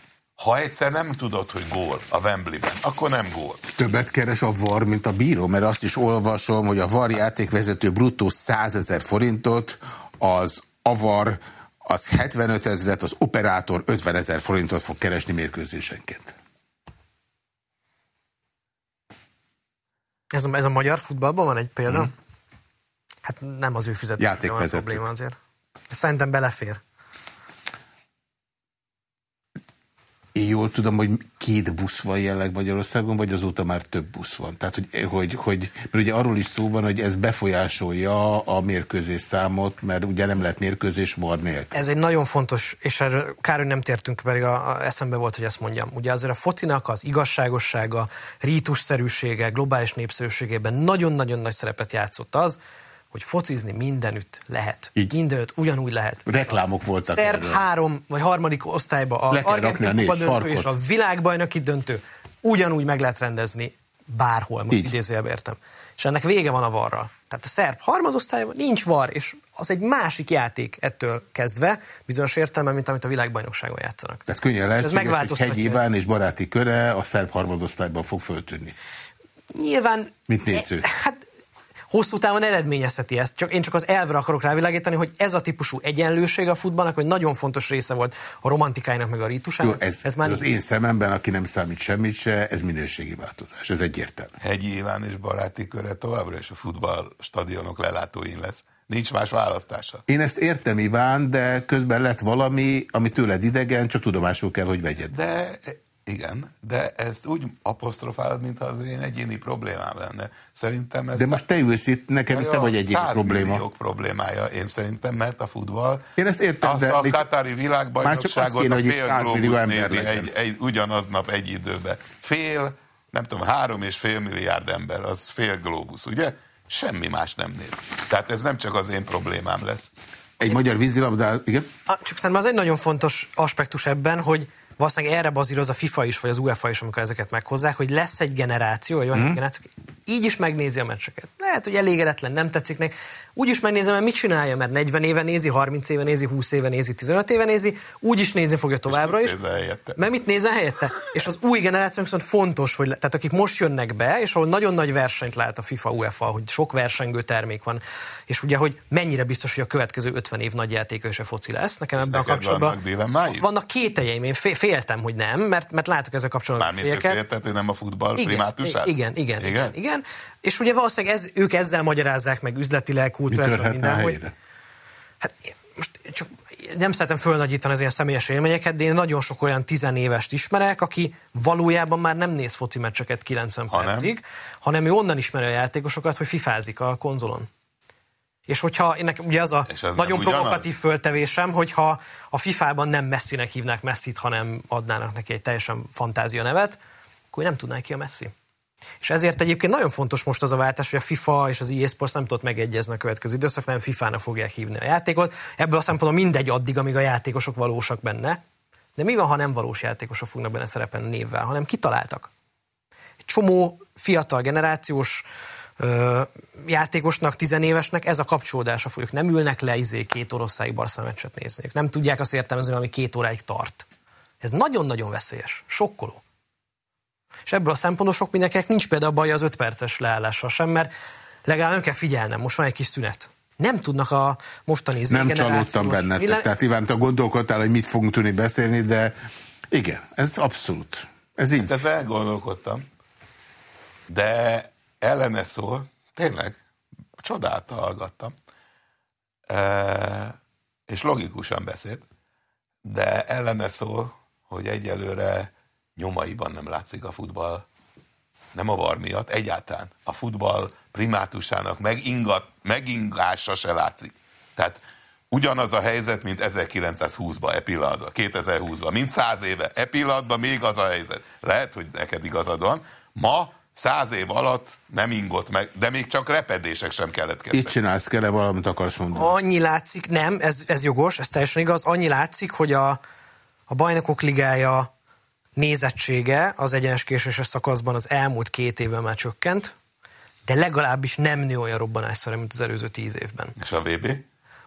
Speaker 2: Ha egyszer nem tudod, hogy gól a Wembleyben, akkor nem gól.
Speaker 1: Többet keres a VAR, mint a bíró, mert azt is olvasom, hogy a VAR játékvezető bruttó 100 ezer forintot, az avar az 75 ezeret, az operátor 50 ezer forintot fog keresni mérkőzésenként.
Speaker 3: Ez a, ez a magyar futballban van egy példa? Hmm. Hát nem az ő fizetése a probléma azért. Szerintem belefér.
Speaker 1: Én jól tudom, hogy két busz van jelenleg Magyarországon, vagy azóta már több busz van. Tehát, hogy, hogy, hogy mert ugye arról is szó van, hogy ez befolyásolja a mérkőzés számot, mert ugye nem lehet mérkőzés var nélkül.
Speaker 3: Ez egy nagyon fontos, és erről kár, hogy nem tértünk, pedig a, a eszembe volt, hogy ezt mondjam. Ugye azért a focinak az igazságossága, rítusszerűsége, globális népszerűségében nagyon-nagyon nagy szerepet játszott az, hogy focizni mindenütt lehet. Így. Mindenütt ugyanúgy lehet.
Speaker 1: Reklámok voltak
Speaker 3: Szerb erről. három vagy harmadik osztályba a argentin a döntő és a világbajnoki döntő ugyanúgy meg lehet rendezni bárhol, most idézőjelbe értem. És ennek vége van a varra. Tehát a szerb harmadosztályban nincs var, és az egy másik játék ettől kezdve, bizonyos értelme, mint amit a világbajnokságon játszanak.
Speaker 1: Tehát könnyen lehetséges, hogy Hegy Iván és baráti köre a szerb harmadosztályban fog föltűnni.
Speaker 3: Nyilván...
Speaker 1: Mint néző.
Speaker 3: Hát hosszú távon eredményezheti ezt. Csak én csak az elvre akarok rávilágítani, hogy ez a típusú egyenlőség a futballnak, hogy nagyon fontos része volt a romantikájának, meg a rítusának.
Speaker 1: Jó, ez, ez, már ez az én szememben, aki nem számít semmit se, ez minőségi változás, ez egyértelmű.
Speaker 2: Hegyi Iván és baráti köre továbbra is a futball stadionok lelátóin lesz. Nincs más választása.
Speaker 1: Én ezt értem, Iván, de közben lett valami, ami tőled idegen, csak tudomásul kell, hogy vegyed.
Speaker 2: De igen, de ezt úgy apostrofálod, mintha az én egyéni problémám lenne. Szerintem ez...
Speaker 1: De most te ülsz itt, nekem te vagy egyéni probléma.
Speaker 2: problémája, én szerintem, mert a futball...
Speaker 1: Én ezt értem,
Speaker 2: azt
Speaker 1: de...
Speaker 2: A Katari világbajnokságot kéne, a fél globus nézi egy, egy, ugyanaz nap egy időben. Fél, nem tudom, három és fél milliárd ember, az fél globus, ugye? Semmi más nem néz. Tehát ez nem csak az én problémám lesz.
Speaker 1: Egy magyar vízilabdál, igen?
Speaker 3: Csak szerintem az egy nagyon fontos aspektus ebben, hogy valószínűleg erre bazíroz a FIFA is, vagy az UEFA is, amikor ezeket meghozzák, hogy lesz egy generáció, vagy mm. generáció, így is megnézi a meccseket. Lehet, hogy elégedetlen, nem tetszik neki. Úgy is megnézem, mert mit csinálja, mert 40 éve nézi, 30 éve nézi, 20 éve nézi, 15 éve nézi, úgy is nézni fogja továbbra is. Mert mit nézel helyette? És az új generáció viszont fontos, hogy tehát akik most jönnek be, és ahol nagyon nagy versenyt lát a FIFA, UEFA, hogy sok versengő termék van, és ugye, hogy mennyire biztos, hogy a következő 50 év nagy játéka a foci lesz. Nekem ebben a kapcsolatban vannak, vannak kételjeim, én féltem, hogy nem, mert, mert látok ezzel kapcsolatban
Speaker 2: Mármint féleket. hogy nem a futball
Speaker 3: igen,
Speaker 2: primátusát?
Speaker 3: Igen, igen, igen, igen, igen. És ugye valószínűleg ez, ők ezzel magyarázzák meg üzletileg, kultúrálisan minden, hogy... Hát most csak nem szeretem fölnagyítani az ilyen személyes élményeket, de én nagyon sok olyan tizenévest ismerek, aki valójában már nem néz foci meccseket 90 ha percig, nem. hanem ő onnan ismeri a játékosokat, hogy fifázik a konzolon. És hogyha ennek ugye az a nagyon provokatív föltevésem, hogyha a FIFA-ban nem Messinek hívnák Messit, hanem adnának neki egy teljesen fantázia nevet, akkor nem tudnák ki a Messi. És ezért egyébként nagyon fontos most az a váltás, hogy a FIFA és az EA Sports nem tudott megegyezni a következő időszakban, nem FIFA-nak fogják hívni a játékot. Ebből a szempontból mindegy addig, amíg a játékosok valósak benne. De mi van, ha nem valós játékosok fognak benne szerepelni névvel, hanem kitaláltak? Egy csomó fiatal generációs ö, játékosnak, tizenévesnek ez a kapcsolódása fogjuk. Nem ülnek le izé két oroszáig Barca meccset nézni. Ők nem tudják azt értelmezni, ami két óráig tart. Ez nagyon-nagyon veszélyes, sokkoló. És ebből a szempontból sok mindenkinek nincs például baj az öt perces leállással sem, mert legalább nem kell figyelnem, most van egy kis szünet. Nem tudnak a mostani
Speaker 1: Nem csalódtam benned, Millen... tehát Iván, te gondolkodtál, hogy mit fogunk tudni beszélni, de igen, ez abszolút. Ez így.
Speaker 2: Hát elgondolkodtam, de ellene szól, tényleg, csodálta hallgattam, e, és logikusan beszélt, de ellene szól, hogy egyelőre nyomaiban nem látszik a futball, nem a var miatt, egyáltalán a futball primátusának megingat, megingása se látszik. Tehát ugyanaz a helyzet, mint 1920-ban, e pillanatban, 2020-ban, mint száz éve. E pillanatban még az a helyzet. Lehet, hogy neked igazad van. Ma száz év alatt nem ingott meg, de még csak repedések sem kellett
Speaker 1: Itt csinálsz, kell -e valamit akarsz mondani?
Speaker 3: Annyi látszik, nem, ez, ez jogos, ez teljesen igaz, annyi látszik, hogy a, a bajnokok ligája nézettsége az egyenes késéses szakaszban az elmúlt két évben már csökkent, de legalábbis nem nő olyan robbanásszerűen, mint az előző tíz évben.
Speaker 2: És a VB?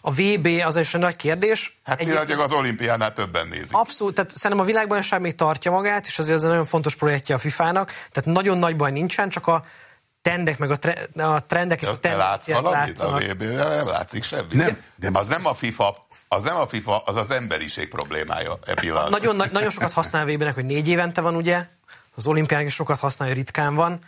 Speaker 3: A VB az is egy nagy kérdés.
Speaker 2: Hát egy, csak az olimpiánál többen nézik.
Speaker 3: Abszolút, tehát szerintem a világbajnokság még tartja magát, és azért ez egy nagyon fontos projektje a FIFA-nak, tehát nagyon nagy baj nincsen, csak a tendek, meg a, tre, a trendek és a
Speaker 2: tendenciák látsz valamit a VB, nem látszik semmi. Nem, nem. Az nem a FIFA, az nem a FIFA, az az emberiség problémája e pillanatban.
Speaker 3: Nagyon, nagyon sokat használ a VB-nek, hogy négy évente van, ugye? Az olimpiának is sokat használja, ritkán van.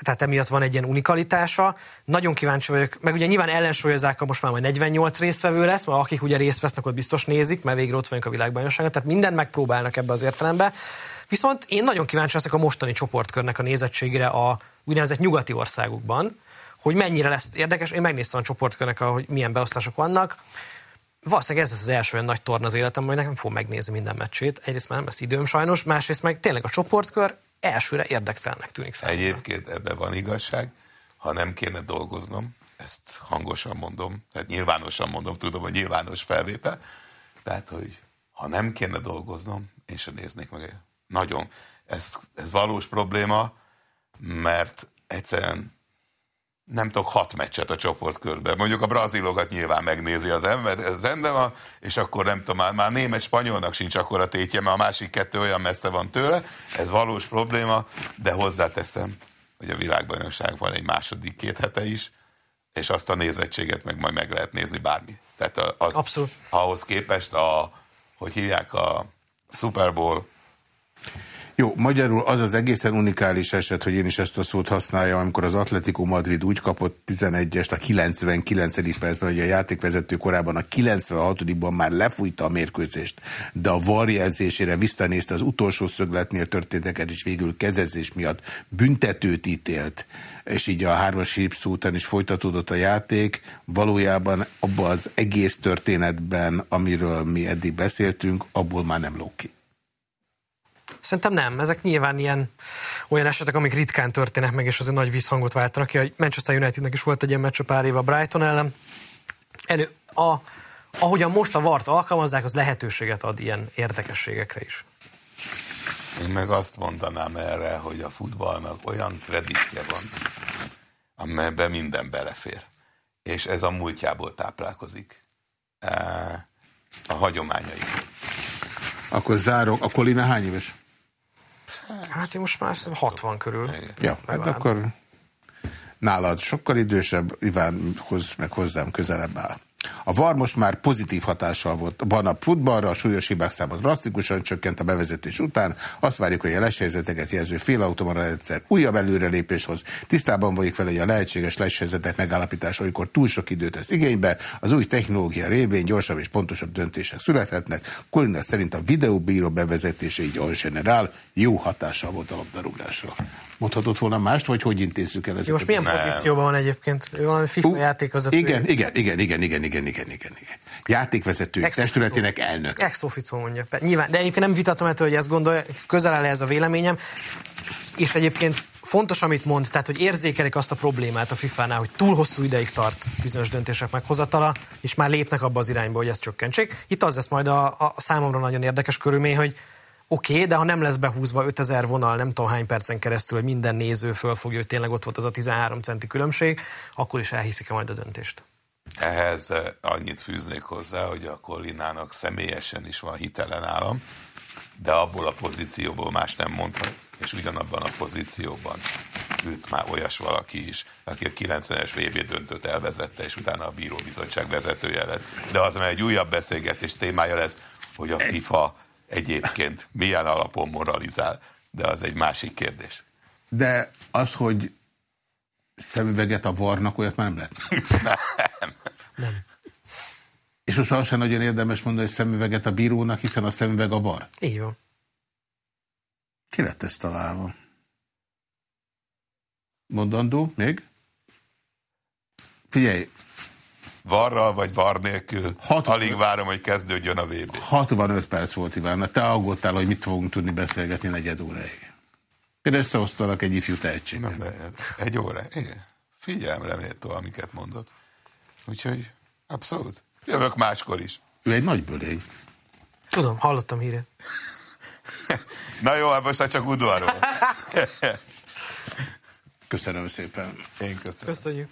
Speaker 3: Tehát emiatt van egy ilyen unikalitása. Nagyon kíváncsi vagyok, meg ugye nyilván ellensúlyozzák, most már majd 48 résztvevő lesz, mert akik ugye részt vesznek, ott biztos nézik, mert végre ott vagyunk a világbajnokságon, tehát mindent megpróbálnak ebbe az értelembe. Viszont én nagyon kíváncsi leszek a mostani csoportkörnek a nézettségére a úgynevezett nyugati országokban, hogy mennyire lesz érdekes. Én megnéztem a csoportkörnek, hogy milyen beosztások vannak. Valószínűleg ez lesz az első olyan nagy torna az életem, hogy nekem fog megnézni minden meccsét. Egyrészt már nem lesz időm sajnos, másrészt meg tényleg a csoportkör elsőre érdektelnek tűnik
Speaker 2: számomra. Egyébként ebben van igazság, ha nem kéne dolgoznom, ezt hangosan mondom, tehát nyilvánosan mondom, tudom, hogy nyilvános felvétel, tehát, hogy ha nem kéne dolgoznom, én sem néznék meg. Nagyon. Ez, ez valós probléma, mert egyszerűen nem tudok hat meccset a csoportkörben. Mondjuk a brazilokat nyilván megnézi az ember, rendben van, és akkor nem tudom, már, már német spanyolnak sincs akkor a tétje, mert a másik kettő olyan messze van tőle, ez valós probléma, de hozzáteszem, hogy a világbajnokság van egy második két hete is, és azt a nézettséget meg majd meg lehet nézni bármi. Tehát az,
Speaker 3: Abszolút.
Speaker 2: ahhoz képest a, hogy hívják a Super Bowl
Speaker 1: jó, magyarul az az egészen unikális eset, hogy én is ezt a szót használjam, amikor az Atletico Madrid úgy kapott 11-est a 99. percben, hogy a játékvezető korában a 96-ban már lefújta a mérkőzést, de a varjelzésére visszanézte az utolsó szögletnél történteket, és végül kezezés miatt büntetőt ítélt, és így a hármas hípszó után is folytatódott a játék. Valójában abban az egész történetben, amiről mi eddig beszéltünk, abból már nem lók ki.
Speaker 3: Szerintem nem. Ezek nyilván ilyen olyan esetek, amik ritkán történnek meg, és azért nagy visszhangot váltanak ki. A Manchester Unitednek is volt egy ilyen meccs a pár éve a Brighton ellen. Elő, a, ahogyan most a vart alkalmazzák, az lehetőséget ad ilyen érdekességekre is.
Speaker 2: Én meg azt mondanám erre, hogy a futballnak olyan kreditje van, amelyben minden belefér. És ez a múltjából táplálkozik. A hagyományai.
Speaker 1: Akkor zárok. A Kolina hány éves?
Speaker 3: Hát én most már 60 körül.
Speaker 1: Ja, hát akkor nálad sokkal idősebb, Ivánhoz meg hozzám közelebb áll. A VAR most már pozitív hatással volt. Van a futballra, a súlyos hibák száma drasztikusan csökkent a bevezetés után. Azt várjuk, hogy a leshelyzeteket jelző félautomata rendszer újabb előrelépés hoz. Tisztában vagyok vele, hogy a lehetséges leshelyzetek megállapítása, amikor túl sok időt tesz igénybe, az új technológia révén gyorsabb és pontosabb döntések születhetnek. Kolina szerint a videóbíró bevezetése így a generál jó hatással volt a labdarúgásra. Mondhatott volna mást, vagy hogy intézzük el ezeket?
Speaker 3: Most milyen pozícióban van egyébként? Ő valami FIFA uh, játékvezető.
Speaker 1: Igen, igen, igen, igen, igen, igen, igen, igen, igen. Játékvezető testületének elnök.
Speaker 3: Ex mondja. Nyilván, de egyébként nem vitatom ettől, hogy ezt gondolja, közel áll ez a véleményem. És egyébként fontos, amit mond, tehát hogy érzékelik azt a problémát a FIFA-nál, hogy túl hosszú ideig tart bizonyos döntések meghozatala, és már lépnek abba az irányba, hogy ezt csökkentsék. Itt az lesz majd a, a számomra nagyon érdekes körülmény, hogy Oké, okay, de ha nem lesz behúzva 5000 vonal, nem tudom hány percen keresztül, hogy minden néző fölfogja, hogy tényleg ott volt az a 13 centi különbség, akkor is elhiszik-e majd a döntést.
Speaker 2: Ehhez eh, annyit fűznék hozzá, hogy a Kollinának személyesen is van hitelen állam, de abból a pozícióból más nem mondhat, és ugyanabban a pozícióban ült már olyas valaki is, aki a 90-es VB döntőt elvezette, és utána a bíróbizottság vezetője lett. De az, mert egy újabb beszélgetés témája lesz, hogy a FIFA egyébként milyen alapon moralizál, de az egy másik kérdés.
Speaker 1: De az, hogy szemüveget a varnak, olyat már nem lehet. <laughs>
Speaker 2: nem.
Speaker 3: nem.
Speaker 1: És most az sem nagyon érdemes mondani, hogy szemüveget a bírónak, hiszen a szemüveg a var.
Speaker 3: Így van.
Speaker 1: Ki lett ezt találva? Mondandó, még? Figyelj,
Speaker 2: varral vagy var nélkül. Hat... Alig várom, hogy kezdődjön a VB.
Speaker 1: 65 perc volt, Iván. Te aggódtál, hogy mit fogunk tudni beszélgetni negyed óráig. Én összehoztalak egy ifjú tehetséget.
Speaker 2: Egy óra, igen. Figyelemre méltó, amiket mondott. Úgyhogy abszolút. Jövök máskor is.
Speaker 1: Ő egy nagy bölény.
Speaker 3: Tudom, hallottam híre. <laughs>
Speaker 2: Na jó, hát most csak udvarról. <laughs>
Speaker 1: Köszönöm szépen.
Speaker 2: Én köszönöm.
Speaker 3: Köszönjük.